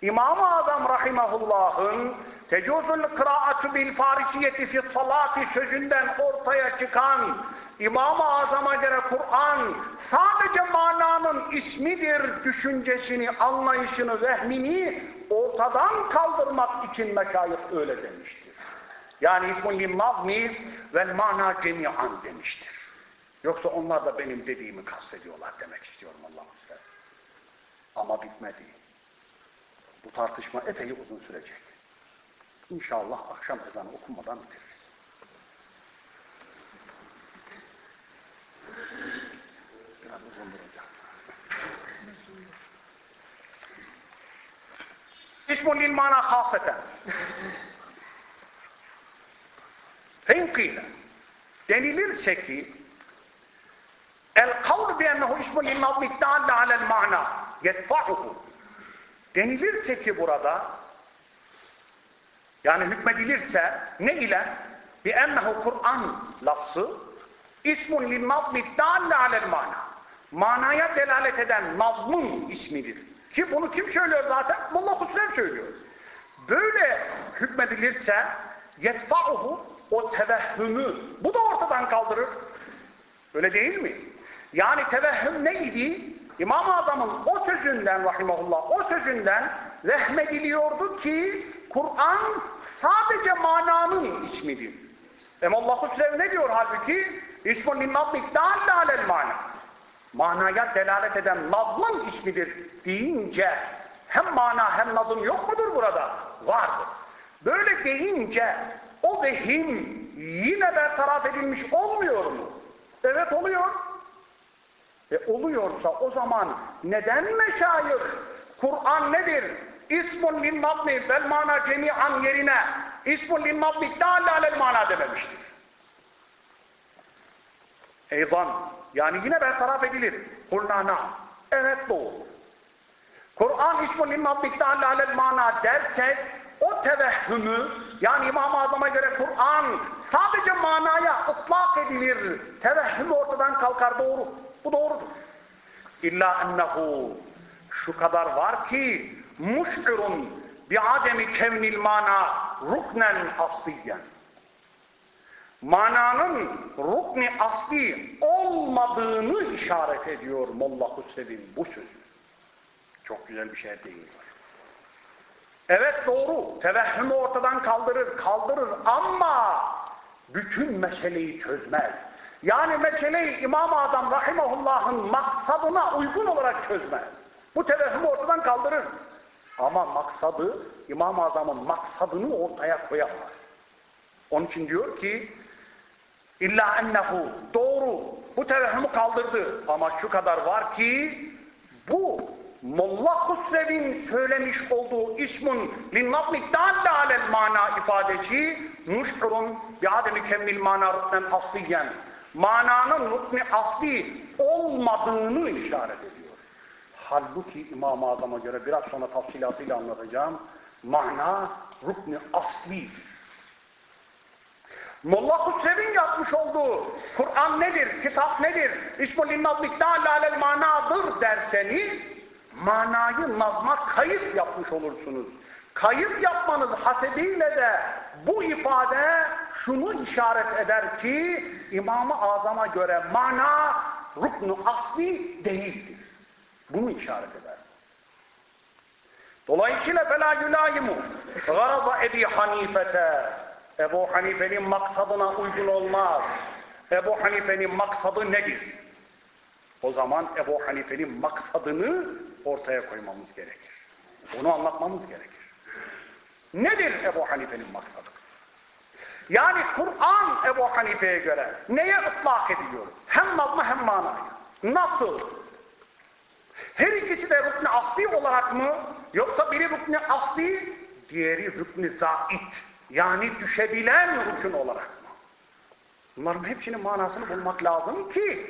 İmam-ı Azam Rahimahullah'ın tecuzul kıraatü bil farisiyeti fi salati sözünden ortaya çıkan İmam-ı Azam'a göre Kur'an sadece mananın ismidir düşüncesini, anlayışını, vehmini ortadan kaldırmak için meşayih öyle demiştir. Yani ismun lin nazmi vel mana cemi'an demiştir. Yoksa onlar da benim dediğimi kastediyorlar demek istiyorum Allah'ın size. Ama bitmedi. Bu tartışma epey uzun sürecek. İnşallah akşam ezanı okunmadan bitiririz. Biraz uzun duracak. İsmun lil mana haseten. Fenkile denilirse ki el kavlu bi ennehu ismun lil nazmi iddialle alel mana yetfa'uhu denilirse ki burada yani hükmedilirse ne ile bi ennehu Kur'an lafzı ismun lil nazmi iddialle alel mana manaya delalet eden nazmın ismidir. Ki bunu kim söylüyor zaten? Mullah Hüsrev söylüyor. Böyle hükmedilirse yetfa'uhu o tevehhümü bu da ortadan kaldırır. Öyle değil mi? Yani tevehhüm neydi? İmam-ı Azam'ın o sözünden rahimahullah o sözünden vehmediliyordu ki Kur'an sadece mananın ismidir. Emallahu Hüsrev ne diyor halbuki? İsmun linnazmi dalle alel mana. Manaya delalet eden nazmın ismidir deyince hem mana hem nazım yok mudur burada? Vardır. Böyle deyince o vehim yine bertaraf edilmiş olmuyor mu? Evet oluyor. E oluyorsa o zaman neden meşayih Kur'an nedir? İsmun lin nazmi vel mana cemi'an yerine İsmun lin nazmi dâlle alel mana dememiştir. Eydan yani yine bertaraf edilir. Kulnana. Evet doğru. Kur'an ismun lin nazmi dâlle alel mana dersek o tevehhümü yani İmam-ı Azam'a göre Kur'an sadece manaya ıtlak edilir. Tevehhüm ortadan kalkar doğru. Bu doğrudur. İlla ennehu şu kadar var ki muş'irun bi'ademi kevnil mana ruknen asliyen. Mananın rukni asli olmadığını işaret ediyor Molla Hüsrev'in bu sözü. Çok güzel bir şey değil. Evet doğru. Tevehhümü ortadan kaldırır, kaldırır ama bütün meseleyi çözmez. Yani meseleyi İmam-ı Azam Rahimahullah'ın maksadına uygun olarak çözmez. Bu tevehhümü ortadan kaldırır. Ama maksadı, İmam-ı Azam'ın maksadını ortaya koyamaz. Onun için diyor ki İlla ennehu doğru bu tevehhümü kaldırdı ama şu kadar var ki bu Molla Husrev'in söylemiş olduğu ismun linnazmi dalle alel mana ifadesi nuş'urun bi'ademi kemmil mana ruknen asliyen mananın rukni asli olmadığını işaret ediyor. Halbuki İmam-ı Azam'a göre biraz sonra tafsilatıyla anlatacağım mana rukni aslidir. Molla Hüsrev'in yapmış olduğu Kur'an nedir, kitap nedir, İsmul İnnazlik dâlâlel manadır derseniz manayı nazma kayıp yapmış olursunuz. Kayıp yapmanız hasebiyle de bu ifade şunu işaret eder ki İmam-ı Azam'a göre mana ruknu asli değildir. Bunu işaret eder. Dolayısıyla فَلَا يُلَائِمُ غَرَضَ Ebi Hanifete Ebu Hanife'nin maksadına uygun olmaz. Ebu Hanife'nin maksadı nedir? O zaman Ebu Hanife'nin maksadını ortaya koymamız gerekir. Onu anlatmamız gerekir. Nedir Ebu Hanife'nin maksadı? Yani Kur'an Ebu Hanife'ye göre neye ıtlak ediliyor? Hem nazmı hem manayı. Nasıl? Her ikisi de rüknü asli olarak mı? Yoksa biri rüknü asli, diğeri rüknü zait. Yani düşebilen rükün olarak mı? Bunların hepsinin manasını bulmak lazım ki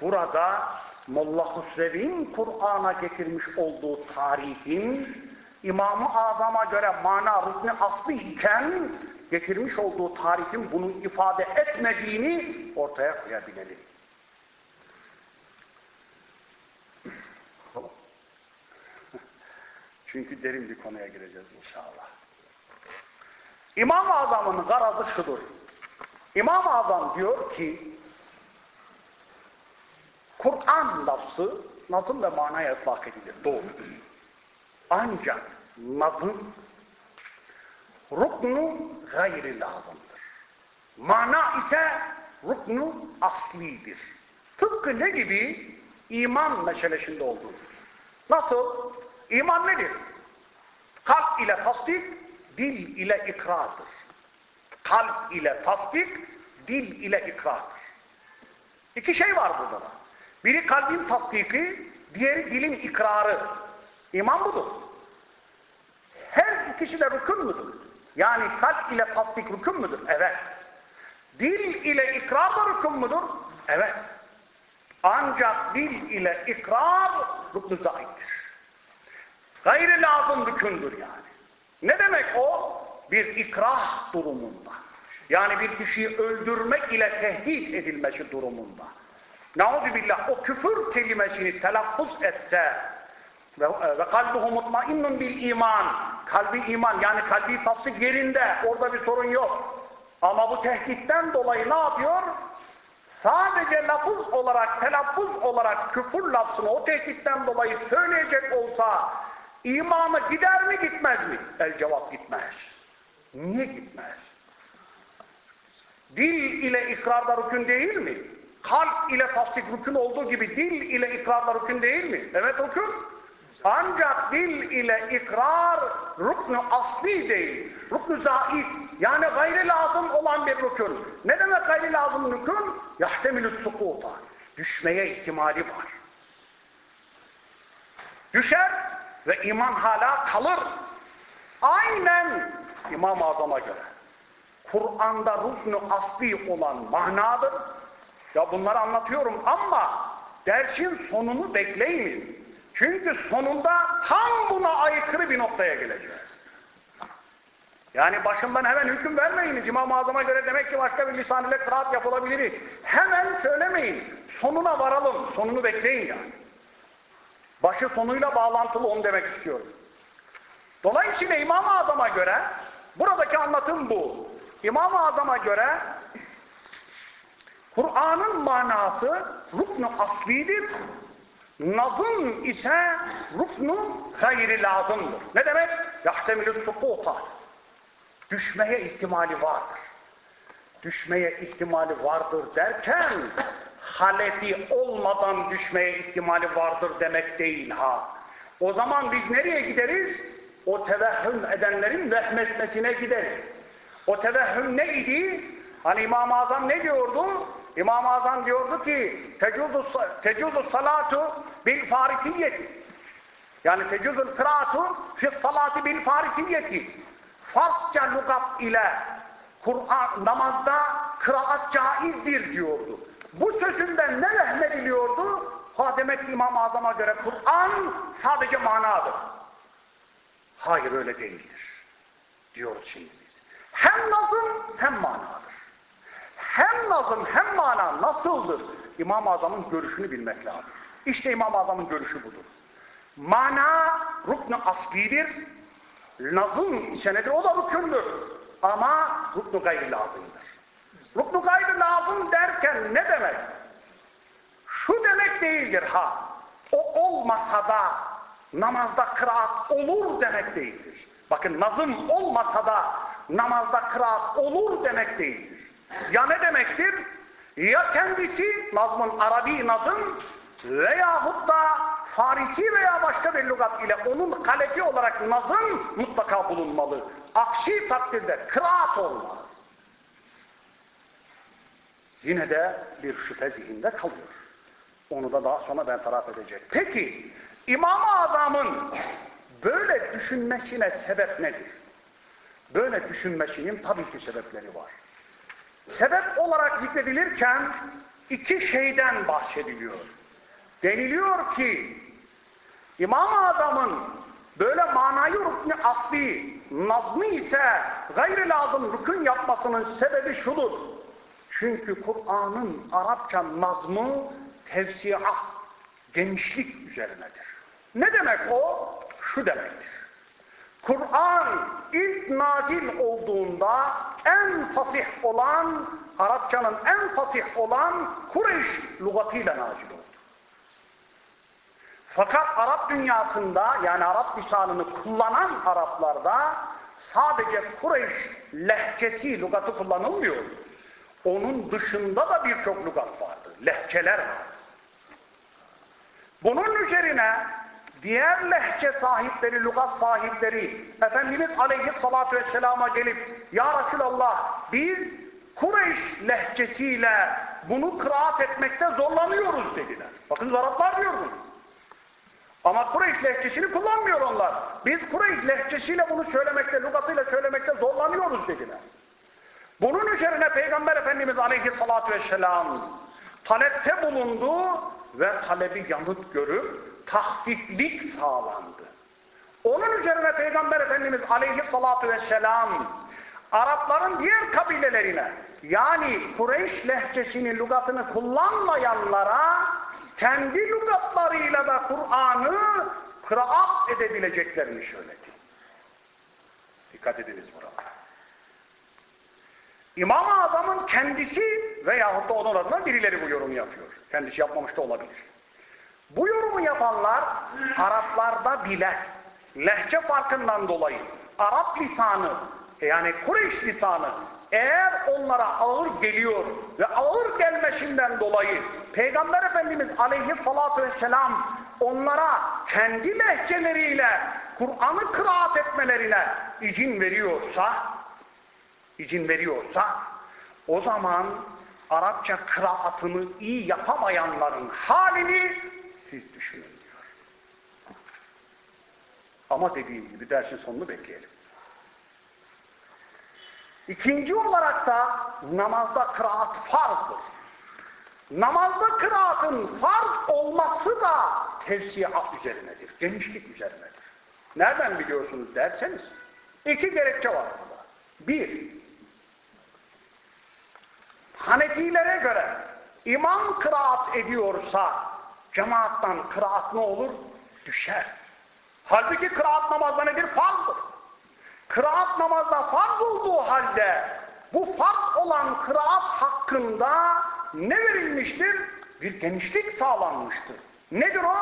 burada Molla Hüsrev'in Kur'an'a getirmiş olduğu tarihin İmam-ı Azam'a göre mana rüknü aslı iken getirmiş olduğu tarihin bunu ifade etmediğini ortaya koyabilelim. Çünkü derin bir konuya gireceğiz inşallah. İmam-ı Azam'ın garazı şudur. İmam-ı Azam diyor ki Kur'an lafzı nazım ve manaya ıtlak edilir. Doğru. Ancak nazım ruknu gayri lazımdır. Mana ise ruknu aslidir. Tıpkı ne gibi? İman meselesinde olduğu. Nasıl? İman nedir? Kalp ile tasdik, dil ile ikrardır. Kalp ile tasdik, dil ile ikrardır. İki şey var burada da. Biri kalbin tasdiki, diğeri dilin ikrarı. İman budur. Her ikisi de rükün müdür? Yani kalp ile tasdik rükün müdür? Evet. Dil ile ikrar da rükün müdür? Evet. Ancak dil ile ikrar rüknü zaittir. Gayri lazım rükündür yani. Ne demek o? Bir ikrah durumunda. Yani bir kişiyi öldürmek ile tehdit edilmesi durumunda. Nauzubillah o küfür kelimesini telaffuz etse ve, ve kalbuhu mutmainnun bil iman kalbi iman yani kalbi tasdik yerinde orada bir sorun yok. Ama bu tehditten dolayı ne yapıyor? Sadece lafız olarak, telaffuz olarak küfür lafzını o tehditten dolayı söyleyecek olsa imanı gider mi gitmez mi? El cevap gitmez. Niye gitmez? Dil ile ikrarda rükün değil mi? Kalp ile tasdik rükün olduğu gibi dil ile ikrarda rükün değil mi? Evet rükün. Ancak dil ile ikrar rüknü asli değil. Rüknü zahid. Yani gayri lazım olan bir rükün. Ne demek gayri lazım rükün? Yahtemilü sukuta. Düşmeye ihtimali var. Düşer ve iman hala kalır. Aynen İmam-ı Azam'a göre. Kur'an'da rüknü asli olan manadır. Ya bunları anlatıyorum ama dersin sonunu bekleyin. Çünkü sonunda tam buna aykırı bir noktaya geleceğiz. Yani başından hemen hüküm vermeyin. İmam-ı Azam'a göre demek ki başka bir lisan ile kıraat yapılabilir. Hemen söylemeyin. Sonuna varalım. Sonunu bekleyin yani. Başı sonuyla bağlantılı onu demek istiyorum. Dolayısıyla İmam-ı Azam'a göre buradaki anlatım bu. İmam-ı Azam'a göre Kur'an'ın manası ruknu aslidir. Nazım ise ruknu gayri lazımdır. Ne demek? Yahtemilü sukuta. Düşmeye ihtimali vardır. Düşmeye ihtimali vardır derken haleti olmadan düşmeye ihtimali vardır demek değil ha. O zaman biz nereye gideriz? O tevehhüm edenlerin vehmetmesine gideriz. O tevehhüm neydi? Hani İmam-ı Azam ne diyordu? İmam-ı Azam diyordu ki tecuzu salatu bil farisiyeti. Yani tecuzul kıraatu fi salati bil farisiyeti. Farsça lugat ile Kur'an namazda kıraat caizdir diyordu. Bu sözünden ne vehmediliyordu? Ha demek İmam-ı Azam'a göre Kur'an sadece manadır. Hayır öyle değildir. Diyoruz şimdi biz. Hem nazım hem manadır. Hem nazım hem mana nasıldır? İmam-ı Azam'ın görüşünü bilmek lazım. İşte İmam-ı Azam'ın görüşü budur. Mana ruknu aslidir. Nazım ise nedir? O da rükündür. Ama ruknu gayri lazımdır. Ruknu gayri lazım derken ne demek? Şu demek değildir ha. O olmasa da namazda kıraat olur demek değildir. Bakın nazım olmasa da namazda kıraat olur demek değildir. Ya ne demektir? Ya kendisi nazmın Arabi nazım veyahut da Farisi veya başka bir lügat ile onun kaleci olarak nazım mutlaka bulunmalı. Aksi takdirde kıraat olmaz. Yine de bir şüphe zihinde kalıyor. Onu da daha sonra ben taraf edecek. Peki İmam-ı Azam'ın böyle düşünmesine sebep nedir? Böyle düşünmesinin tabii ki sebepleri var. Sebep olarak zikredilirken iki şeyden bahsediliyor. Deniliyor ki İmam-ı Azam'ın böyle manayı rüknü asli, nazmı ise gayri lazım rükün yapmasının sebebi şudur. Çünkü Kur'an'ın Arapça nazmı tevsiah, genişlik üzerinedir. Ne demek o? Şu demektir. Kur'an ilk nazil olduğunda en fasih olan, Arapçanın en fasih olan Kureyş lügatıyla nazil oldu. Fakat Arap dünyasında yani Arap lisanını kullanan Araplarda sadece Kureyş lehçesi lügatı kullanılmıyor. Onun dışında da birçok lügat vardı. Lehçeler var. Bunun üzerine diğer lehçe sahipleri, lügat sahipleri Efendimiz Aleyhisselatü Vesselam'a gelip Ya Resulallah biz Kureyş lehçesiyle bunu kıraat etmekte zorlanıyoruz dediler. Bakın Araplar diyor. Ama Kureyş lehçesini kullanmıyor onlar. Biz Kureyş lehçesiyle bunu söylemekte, lügatıyla söylemekte zorlanıyoruz dediler. Bunun üzerine Peygamber Efendimiz aleyhissalatü vesselam talepte bulundu ve talebi yanıt görüp tahkiklik sağlandı. Onun üzerine Peygamber Efendimiz aleyhissalatü vesselam Arapların diğer kabilelerine yani Kureyş lehçesinin lügatını kullanmayanlara kendi lügatlarıyla da Kur'an'ı kıraat edebileceklerini söyledi. Dikkat ediniz burada. İmam-ı Azam'ın kendisi veyahut da onun adına birileri bu yorumu yapıyor. Kendisi yapmamış da olabilir. Bu yorumu yapanlar Araplarda bile lehçe farkından dolayı Arap lisanı yani Kureyş lisanı eğer onlara ağır geliyor ve ağır gelmesinden dolayı Peygamber Efendimiz aleyhissalatü vesselam onlara kendi lehçeleriyle Kur'an'ı kıraat etmelerine izin veriyorsa izin veriyorsa o zaman Arapça kıraatını iyi yapamayanların halini siz düşünün diyor. Ama dediğim gibi dersin sonunu bekleyelim. İkinci olarak da namazda kıraat farzdır. Namazda kıraatın farz olması da tevsiat üzerinedir, genişlik üzerinedir. Nereden biliyorsunuz derseniz, iki gerekçe var burada. Bir, Hanefilere göre imam kıraat ediyorsa cemaattan kıraat ne olur? Düşer. Halbuki kıraat namazda nedir? Farzdır. Kıraat namazda farz olduğu halde bu farz olan kıraat hakkında ne verilmiştir? Bir genişlik sağlanmıştır. Nedir o?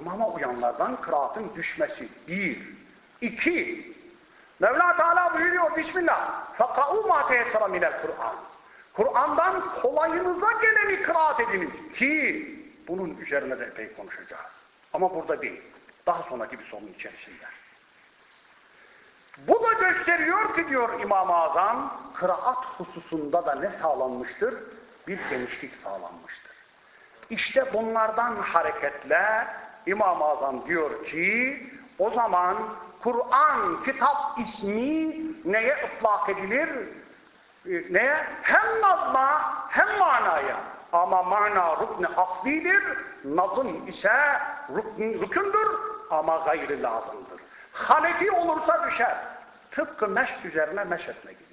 İmama uyanlardan kıraatın düşmesi. Bir. İki. Mevla Teala buyuruyor Bismillah. فَقَعُوا مَا تَيَسَرَ مِنَ الْقُرْآنِ Kur'an'dan kolayınıza geleni kıraat ediniz ki bunun üzerine de epey konuşacağız. Ama burada değil. Daha sonraki bir sorun içerisinde. Bu da gösteriyor ki diyor İmam-ı Azam, kıraat hususunda da ne sağlanmıştır? Bir genişlik sağlanmıştır. İşte bunlardan hareketle İmam-ı Azam diyor ki, o zaman Kur'an kitap ismi neye ıtlak edilir? Neye? Hem nazma hem manaya. Ama mana rukni aslidir, nazım ise rukn, rükündür ama gayri lazımdır. Hanefi olursa düşer. Tıpkı meşk üzerine meş etme gibi.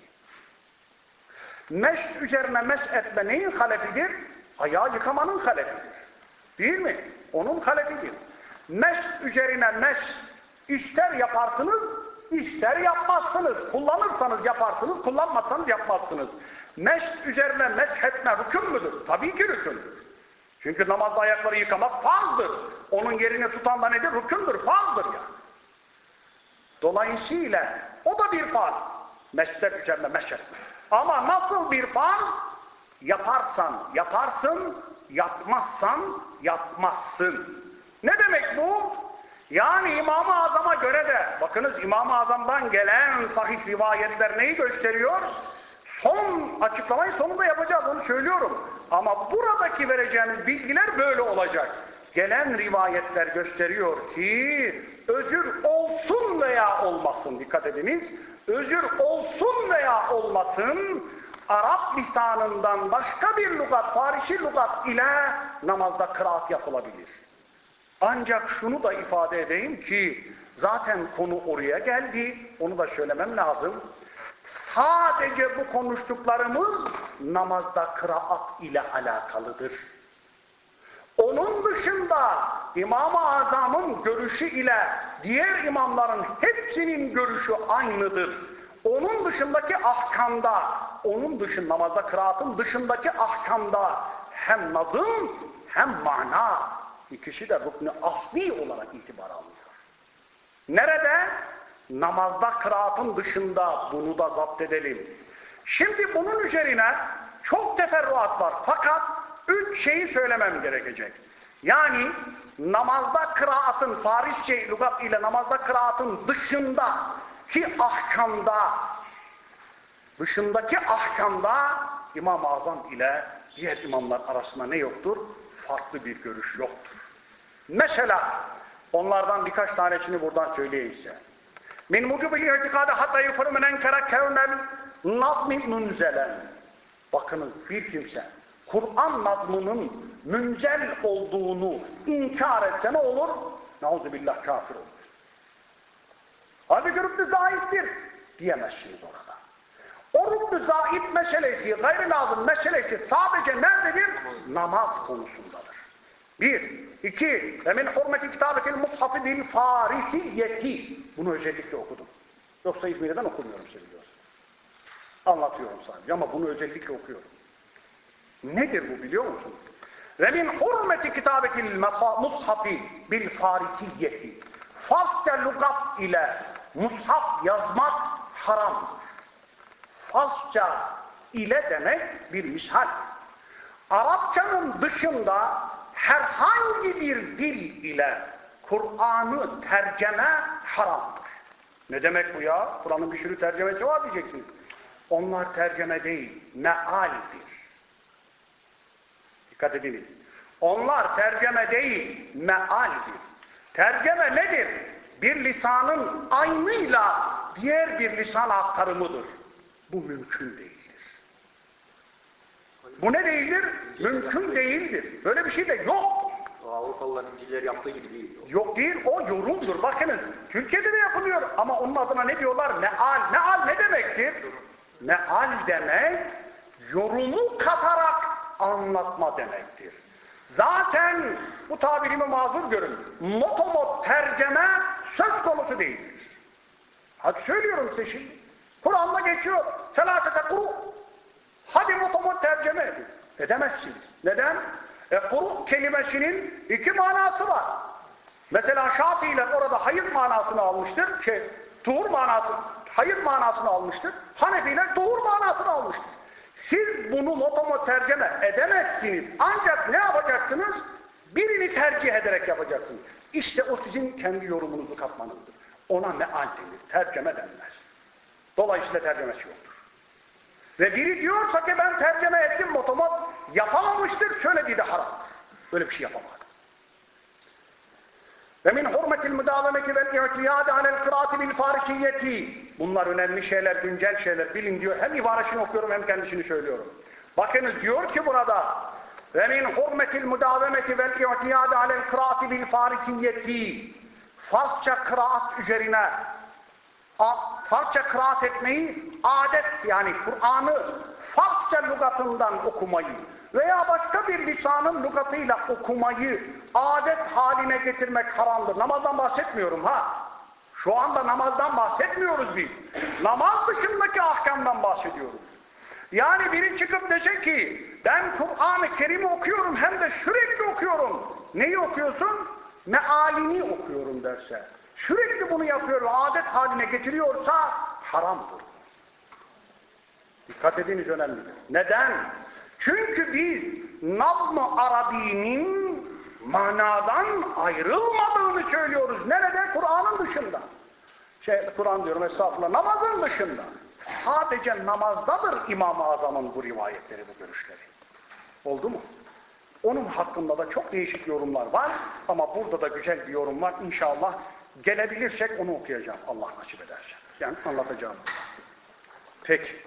Meşk üzerine meş etme neyin halefidir? Ayağı yıkamanın halefidir. Değil mi? Onun halefidir. Meş üzerine meş ister yaparsınız, ister yapmazsınız. Kullanırsanız yaparsınız, kullanmazsanız yapmazsınız. Meş üzerine mesh etme rükün müdür? Tabii ki rükündür. Çünkü namazda ayakları yıkamak farzdır. Onun yerini tutan da nedir? Rükündür, farzdır yani. Dolayısıyla o da bir farz. Mesler üzerine etme. Ama nasıl bir farz? Yaparsan yaparsın, yapmazsan yapmazsın. Ne demek bu? Yani İmam-ı Azam'a göre de, bakınız İmam-ı Azam'dan gelen sahih rivayetler neyi gösteriyor? Son açıklamayı sonunda yapacağız, onu söylüyorum. Ama buradaki vereceğimiz bilgiler böyle olacak. Gelen rivayetler gösteriyor ki, özür olsun veya olmasın, dikkat ediniz, özür olsun veya olmasın, Arap lisanından başka bir lugat, Farisi lugat ile namazda kıraat yapılabilir. Ancak şunu da ifade edeyim ki zaten konu oraya geldi. Onu da söylemem lazım. Sadece bu konuştuklarımız namazda kıraat ile alakalıdır. Onun dışında İmam-ı Azam'ın görüşü ile diğer imamların hepsinin görüşü aynıdır. Onun dışındaki ahkamda, onun dışında namazda kıraatın dışındaki ahkamda hem nazım hem mana İkisi de ruknu asli olarak itibar alıyor. Nerede? Namazda kıraatın dışında bunu da zapt edelim. Şimdi bunun üzerine çok teferruat var. Fakat üç şeyi söylemem gerekecek. Yani namazda kıraatın Farisçe lügat ile namazda kıraatın dışında ki ahkamda dışındaki ahkamda İmam-ı Azam ile diğer imamlar arasında ne yoktur? Farklı bir görüş yoktur. Mesela onlardan birkaç tanesini buradan söyleyeyim size. Min mucubil i'tikade hatta yufaru men enkara kevnen nazmi munzelen. bakınız bir kimse Kur'an nazmının müncel olduğunu inkar etse ne olur? Nauzubillah kafir olur. Halbuki rübbü zahittir diyemezsiniz orada. O rübbü zahit meselesi, gayri lazım meselesi sadece nerededir? Namaz konusundadır. Bir. iki. Ve min hurmeti kitabetil mushafi bil farisiyeti. Bunu özellikle okudum. Yoksa İzmir'den okumuyorum seviyorsun. Anlatıyorum sadece ama bunu özellikle okuyorum. Nedir bu biliyor musun? Ve min hurmeti kitabetil mushafi bil farisiyeti. Farsça lugat ile mushaf yazmak haramdır. Farsça ile demek bir misal. Arapçanın dışında herhangi bir dil ile Kur'an'ı terceme haramdır. Ne demek bu ya? Kur'an'ın bir sürü tercemesi var diyeceksiniz. Onlar terceme değil, mealdir. Dikkat ediniz. Onlar terceme değil, mealdir. Terceme nedir? Bir lisanın aynıyla diğer bir lisan aktarımıdır. Bu mümkün değildir. Bu ne değildir? Mümkün değildir. Böyle bir şey de yok. Avrupalıların İngilizler yaptığı gibi değil. Yok değil, o yorumdur. Bakınız, Türkiye'de de yapılıyor ama onun adına ne diyorlar? Meal. Meal ne demektir? Meal demek, yorumu katarak anlatma demektir. Zaten bu tabirimi mazur görün. Motomot terceme söz konusu değildir. Hadi söylüyorum size şimdi. Kur'an'da geçiyor. Selasete kuru. Hadi motomot terceme edin. Edemezsiniz. Neden? E kuru kelimesinin iki manası var. Mesela Şafiiler orada hayır manasını almıştır. Şey, tuhur manası, hayır manasını almıştır. Hanefiler tuhur manasını almıştır. Siz bunu motomo tercüme edemezsiniz. Ancak ne yapacaksınız? Birini tercih ederek yapacaksınız. İşte o sizin kendi yorumunuzu katmanızdır. Ona meal denir. Tercüme denmez. Dolayısıyla tercümesi yoktur. Ve biri diyorsa ki ben tercüme ettim motomot yapamamıştır. Şöyle bir de haram. Böyle bir şey yapamaz. Ve min hurmetil müdavemeti vel i'tiyade alel kıraati bil farikiyeti. Bunlar önemli şeyler, güncel şeyler. Bilin diyor. Hem ibaresini okuyorum hem kendisini söylüyorum. Bakınız diyor ki burada ve min hurmetil müdavemeti vel i'tiyade alel kıraati bil farisiyeti. Farsça kıraat üzerine Farsça kıraat etmeyi adet yani Kur'an'ı Farsça lügatından okumayı veya başka bir lisanın lügatıyla okumayı adet haline getirmek haramdır. Namazdan bahsetmiyorum ha. Şu anda namazdan bahsetmiyoruz biz. Namaz dışındaki ahkamdan bahsediyoruz. Yani biri çıkıp dese ki ben Kur'an-ı Kerim'i okuyorum hem de sürekli okuyorum. Neyi okuyorsun? Mealini okuyorum derse. Sürekli bunu yapıyor ve adet haline getiriyorsa haramdır. Dikkat ediniz önemlidir. Neden? Çünkü biz nazm-ı Arabi'nin manadan ayrılmadığını söylüyoruz. Nerede? Kur'an'ın dışında. Şey, Kur'an diyorum estağfurullah. Namazın dışında. Sadece namazdadır İmam-ı Azam'ın bu rivayetleri, bu görüşleri. Oldu mu? Onun hakkında da çok değişik yorumlar var. Ama burada da güzel bir yorum var. İnşallah gelebilirsek onu okuyacağım. Allah nasip ederse. Yani anlatacağım. Peki.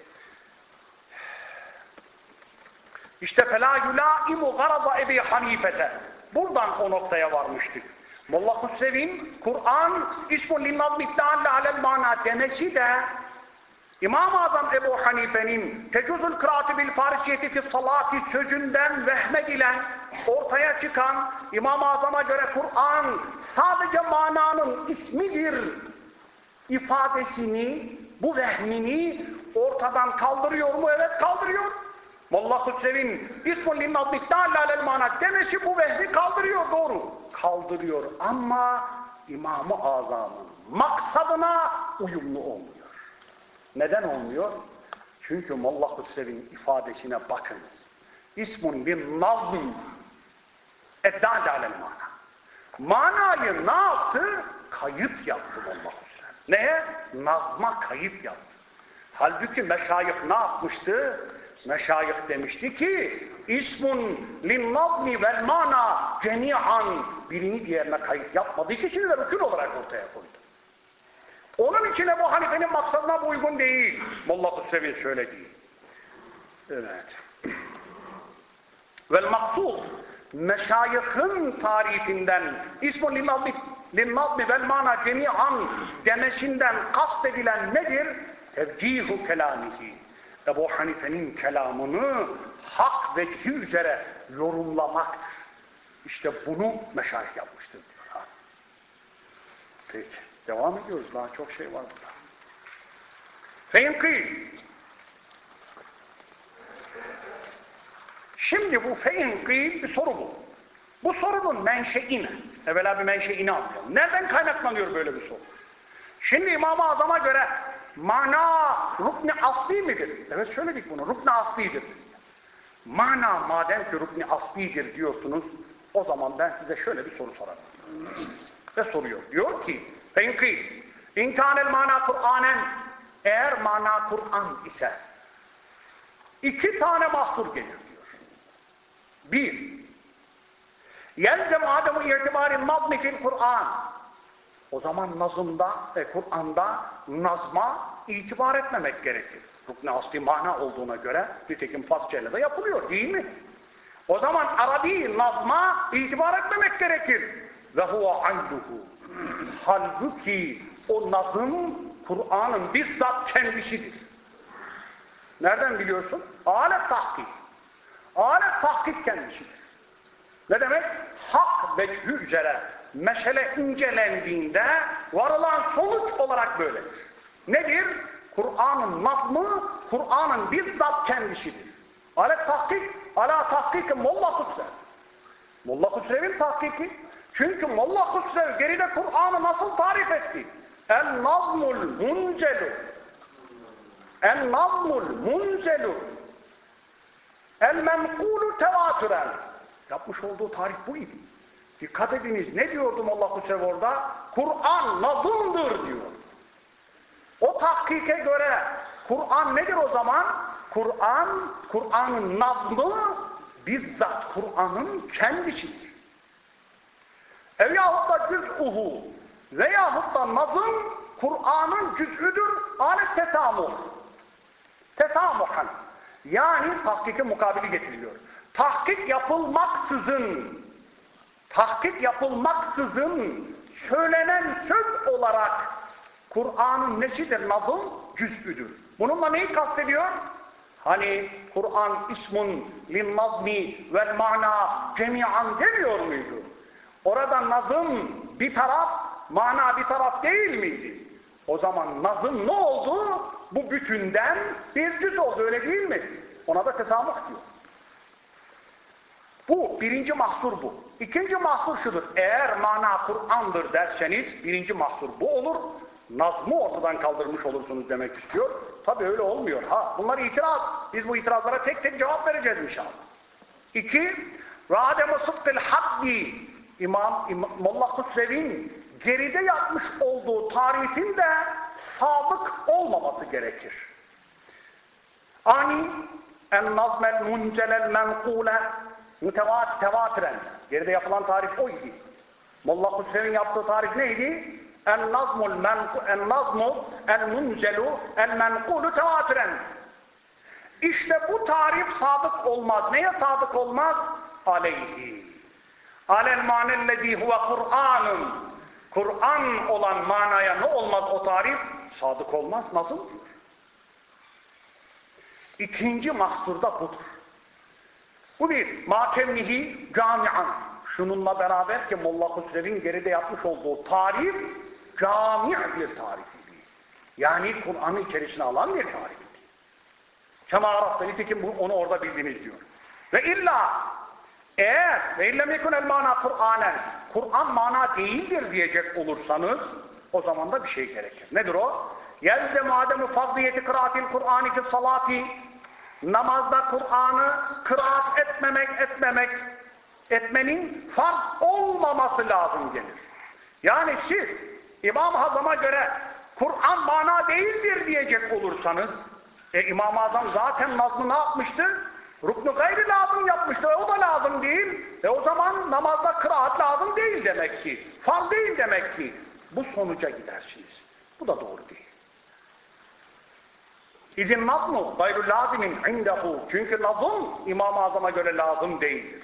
İşte فَلَا يُلَائِمُ غَرَضَ Ebi Hanifete. Buradan o noktaya varmıştık. Molla Hüsrev'in Kur'an ismun linnad midda'alle alel mana demesi de İmam-ı Azam Ebu Hanife'nin tecuzul kıraati bil farisiyeti fi salati sözünden vehmedilen ortaya çıkan İmam-ı Azam'a göre Kur'an sadece mananın ismidir ifadesini, bu vehmini ortadan kaldırıyor mu? Evet kaldırıyor. Molla Hüsrev'in ismun linnad midda'alle alel mana demesi bu vehmi kaldırıyor doğru. Kaldırıyor ama İmam-ı Azam'ın maksadına uyumlu olmuyor. Neden olmuyor? Çünkü Molla Hüsrev'in ifadesine bakınız. İsmun bin nazm eddâd alel mana. Manayı ne yaptı? Kayıt yaptı Molla Hüsrev. Neye? Nazma kayıt yaptı. Halbuki meşayih ne yapmıştı? Meşayih demişti ki ismun lin nazmi vel mana cemi'an birini diğerine kayıt yapmadığı için de rükün olarak ortaya koydu. Onun içine bu Hanife'nin maksadına bu uygun değil. Molla Hüsrev'in söylediği. Evet. Vel maksud meşayihin tarifinden ismun linnazmi linnazmi vel mana cemi'an demesinden kastedilen nedir? Tevcihu kelamihi. Ebu Hanife'nin kelamını hak ve üzere yorumlamaktır. İşte bunu meşayih yapmıştır diyor. Peki. Devam ediyoruz. Daha çok şey var burada. Feinkîl. Şimdi bu feinkîl bir soru bu. Bu sorunun menşei ne? Evvela bir menşeini anlayalım. Nereden kaynaklanıyor böyle bir soru? Şimdi İmam-ı Azam'a göre mana rukni asli midir? Evet söyledik bunu. Rukni aslidir. Mana madem ki rukni aslidir diyorsunuz o zaman ben size şöyle bir soru sorarım. Ve soruyor. Diyor ki Fenki İnkânel mana Kur'anen eğer mana Kur'an ise iki tane mahsur gelir diyor. Bir Yelzem adamı irtibari nazmi Kur'an o zaman nazımda, e, Kur'an'da nazma itibar etmemek gerekir. Rukn-i asli mana olduğuna göre nitekim Farsçayla da yapılıyor değil mi? O zaman Arabi nazma itibar etmemek gerekir. Ve huve ayduhu. Halbuki o nazım Kur'an'ın bizzat kendisidir. Nereden biliyorsun? Alet tahkik. Alet tahkik kendisidir. Ne demek? Hak ve hücre mesele incelendiğinde varılan sonuç olarak böyledir. Nedir? Kur'an'ın nazmı, Kur'an'ın bizzat kendisidir. Alet tahkik, ala tahkiki Molla Kusrev. Molla Kutsrev'in tahkiki. Çünkü Molla Kusrev geride Kur'an'ı nasıl tarif etti? En nazmul muncelu. En nazmul muncelu. El menkulu tevatüren. Yapmış olduğu tarif bu idi. Dikkat ediniz ne diyordu Molla Kusrev orada? Kur'an nazımdır diyor. O tahkike göre Kur'an nedir o zaman? Kur'an, Kur'an'ın nazmı bizzat Kur'an'ın kendisidir. Ev yahut da cüz'uhu veyahut da nazım Kur'an'ın cüz'üdür, alet tesamuh. Tesamuhan. Yani tahkike mukabili getiriliyor. Tahkik yapılmaksızın, tahkik yapılmaksızın söylenen söz olarak Kur'an'ın nesidir nazım? Cüz'üdür. Bununla neyi kastediyor? Hani Kur'an ismun lin nazmi vel mana cemiyan demiyor muydu? Orada nazım bir taraf, mana bir taraf değil miydi? O zaman nazım ne oldu? Bu bütünden bir cüz oldu öyle değil mi? Ona da tesamüh diyor. Bu birinci mahsur bu. İkinci mahsur şudur. Eğer mana Kur'an'dır derseniz birinci mahsur bu olur. Nazmı ortadan kaldırmış olursunuz demek istiyor. Tabi öyle olmuyor. Ha, bunlar itiraz. Biz bu itirazlara tek tek cevap vereceğiz inşallah. İki, Radem-i Sıddil Haddi İmam, İmam Molla Kusrev'in geride yapmış olduğu tarifin de sadık olmaması gerekir. Ani en nazmel muncelel menkule mütevat. Geride yapılan tarif oydu. Molla Kusrev'in yaptığı tarif neydi? En nazmul menku en nazmu en muncelu en menkulu tevatiren. İşte bu tarif sadık olmaz. Neye sadık olmaz? Aleyhi. Alel manellezi huve Kur'anun. Kur'an olan manaya ne olmaz o tarif? Sadık olmaz. Nasıl? İkinci mahsurda budur. Bu bir matemnihi camian. Şununla beraber ki Molla Hüsrev'in geride yapmış olduğu tarif cami bir tarifiydi. Yani Kur'an'ın içerisine alan bir tarifiydi. Kema Arap'ta nitekim onu orada bildiğiniz diyor. Ve illa eğer yekun el mana Kur'anen Kur'an mana değildir diyecek olursanız o zaman da bir şey gerekir. Nedir o? Yelzemu ademu fazliyeti kıraatil Kur'ani fi salati namazda Kur'an'ı kıraat etmemek etmemek etmenin farz olmaması lazım gelir. Yani siz İmam Hazam'a göre Kur'an mana değildir diyecek olursanız e, İmam-ı zaten nazmı ne yapmıştı? Ruknu gayri lazım yapmıştı. E, o da lazım değil. E o zaman namazda kıraat lazım değil demek ki. Farz değil demek ki. Bu sonuca gidersiniz. Bu da doğru değil. İzin nazmu gayru lazimin indehu. Çünkü nazım İmam-ı Azam'a göre lazım değildir.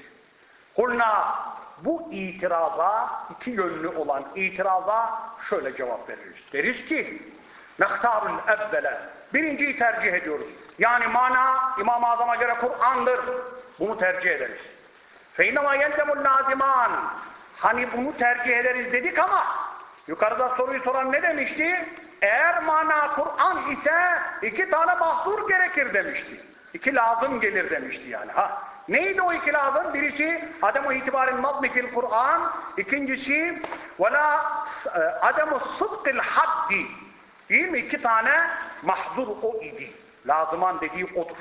Kulna bu itiraza, iki yönlü olan itiraza şöyle cevap veririz. Deriz ki, nehtarul evvele. Birinciyi tercih ediyoruz. Yani mana İmam-ı Azam'a göre Kur'an'dır. Bunu tercih ederiz. Feynema yelzemul laziman. Hani bunu tercih ederiz dedik ama yukarıda soruyu soran ne demişti? Eğer mana Kur'an ise iki tane mahzur gerekir demişti. İki lazım gelir demişti yani. Ha, neydi o iki lazım? Birisi ademu itibarin nazmi fil Kur'an. İkincisi vela e, ademu sıdkil haddi. Değil mi? İki tane mahzur o idi. Lazıman dediği odur.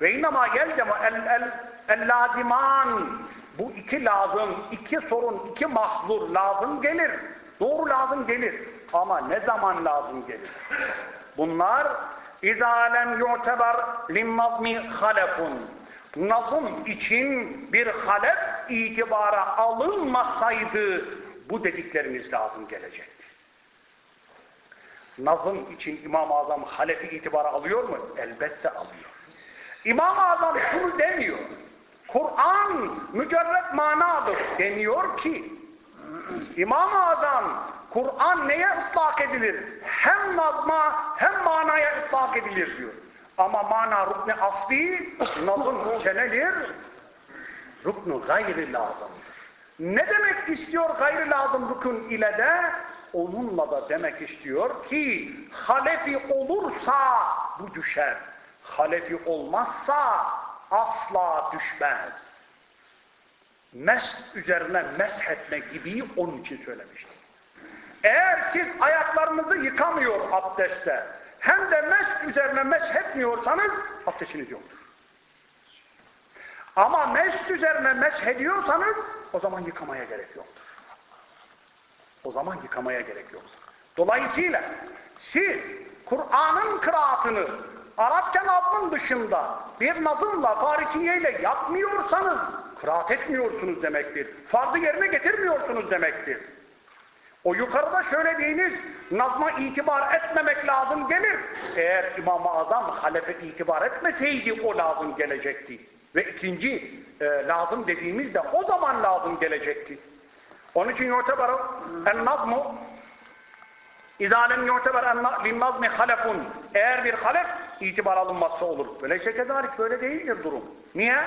Ve innema yelzemu el, el, el laziman. Bu iki lazım, iki sorun, iki mahzur lazım gelir. Doğru lazım gelir. Ama ne zaman lazım gelir? Bunlar اِذَا لَمْ يُعْتَبَرْ لِمَّظْمِ خَلَفٌ Nazım için bir halef itibara alınmasaydı bu dediklerimiz lazım gelecekti. Nazım için İmam-ı Azam halefi itibara alıyor mu? Elbette alıyor. İmam-ı Azam şunu demiyor. Kur'an mücerret manadır deniyor ki İmam-ı Azam Kur'an neye ıslak edilir? Hem nazma hem manaya ıslak edilir diyor. Ama mana rukni asli nazım ise nedir? Ruknu gayri lazımdır. Ne demek istiyor gayri lazım rukun ile de? Onunla da demek istiyor ki halefi olursa bu düşer. Halefi olmazsa asla düşmez. Mes üzerine meshetme gibi onun için söylemiştim. Eğer siz ayaklarınızı yıkamıyor abdestte hem de mes üzerine meshetmiyorsanız abdestiniz yoktur. Ama mes üzerine meshediyorsanız o zaman yıkamaya gerek yoktur. O zaman yıkamaya gerek yoktur. Dolayısıyla siz Kur'an'ın kıraatını Arapça nazmın dışında bir nazımla, farisiyeyle yapmıyorsanız kıraat etmiyorsunuz demektir. Farzı yerine getirmiyorsunuz demektir. O yukarıda söylediğiniz nazma itibar etmemek lazım gelir. Eğer İmam-ı Azam halefe itibar etmeseydi o lazım gelecekti. Ve ikinci e, lazım dediğimiz de o zaman lazım gelecekti. Onun için yuteber en nazmu İzalem yuteber en nazmi halefun eğer bir halef itibar alınmazsa olur. Böylece kezalik böyle değildir durum. Niye?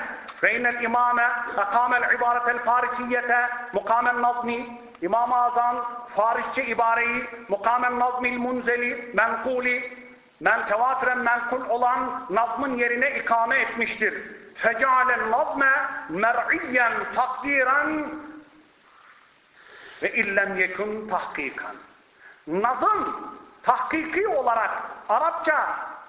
Feynel imame akamel ibaretel farisiyete mukamen nazmi İmam-ı Azam Farisçe ibareyi mukamen nazmil munzeli menkuli men tevatiren menkul olan nazmın yerine ikame etmiştir. Fecalen nazme mer'iyyen takdiren ve illem yekun tahkikan. Nazım tahkiki olarak Arapça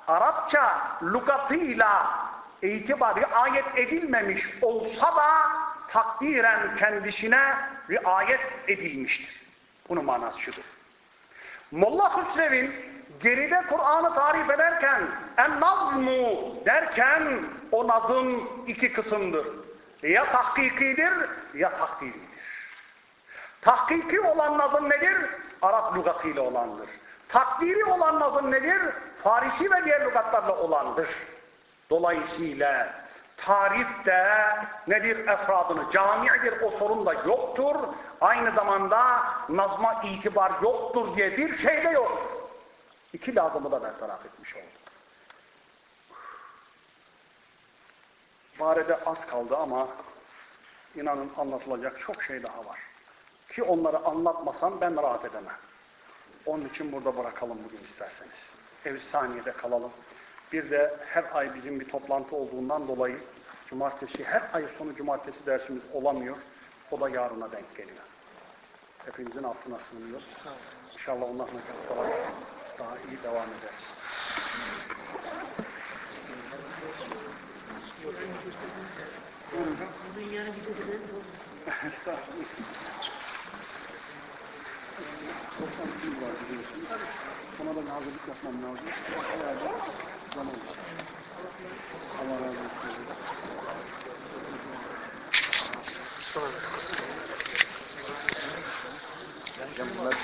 Arapça lugatıyla itibar riayet edilmemiş olsa da takdiren kendisine riayet edilmiştir. Bunun manası şudur. Molla Hüsrev'in geride Kur'an'ı tarif ederken en nazmu derken o nazım iki kısımdır. Ya tahkikidir ya takdiridir. Tahkiki olan nazım nedir? Arap lügatıyla olandır. Takdiri olan nazım nedir? Farisi ve diğer lügatlarla olandır. Dolayısıyla tarif de nedir efradını? Cami'dir o sorun da yoktur. Aynı zamanda nazma itibar yoktur diye bir şey de yok. İki lazımı da bertaraf etmiş olduk. Barede az kaldı ama inanın anlatılacak çok şey daha var. Ki onları anlatmasam ben rahat edemem. Onun için burada bırakalım bugün isterseniz. Ev saniyede kalalım. Bir de her ay bizim bir toplantı olduğundan dolayı cumartesi, her ay sonu cumartesi dersimiz olamıyor. O da yarına denk geliyor. Hepinizin affına sığınıyor. İnşallah ondan sonra daha iyi devam ederiz. Toplantı var biliyorsunuz. Ona bir hazırlık yapmam lazım. Bayağı da zaman var. Allah razı olsun. Hocam bunlar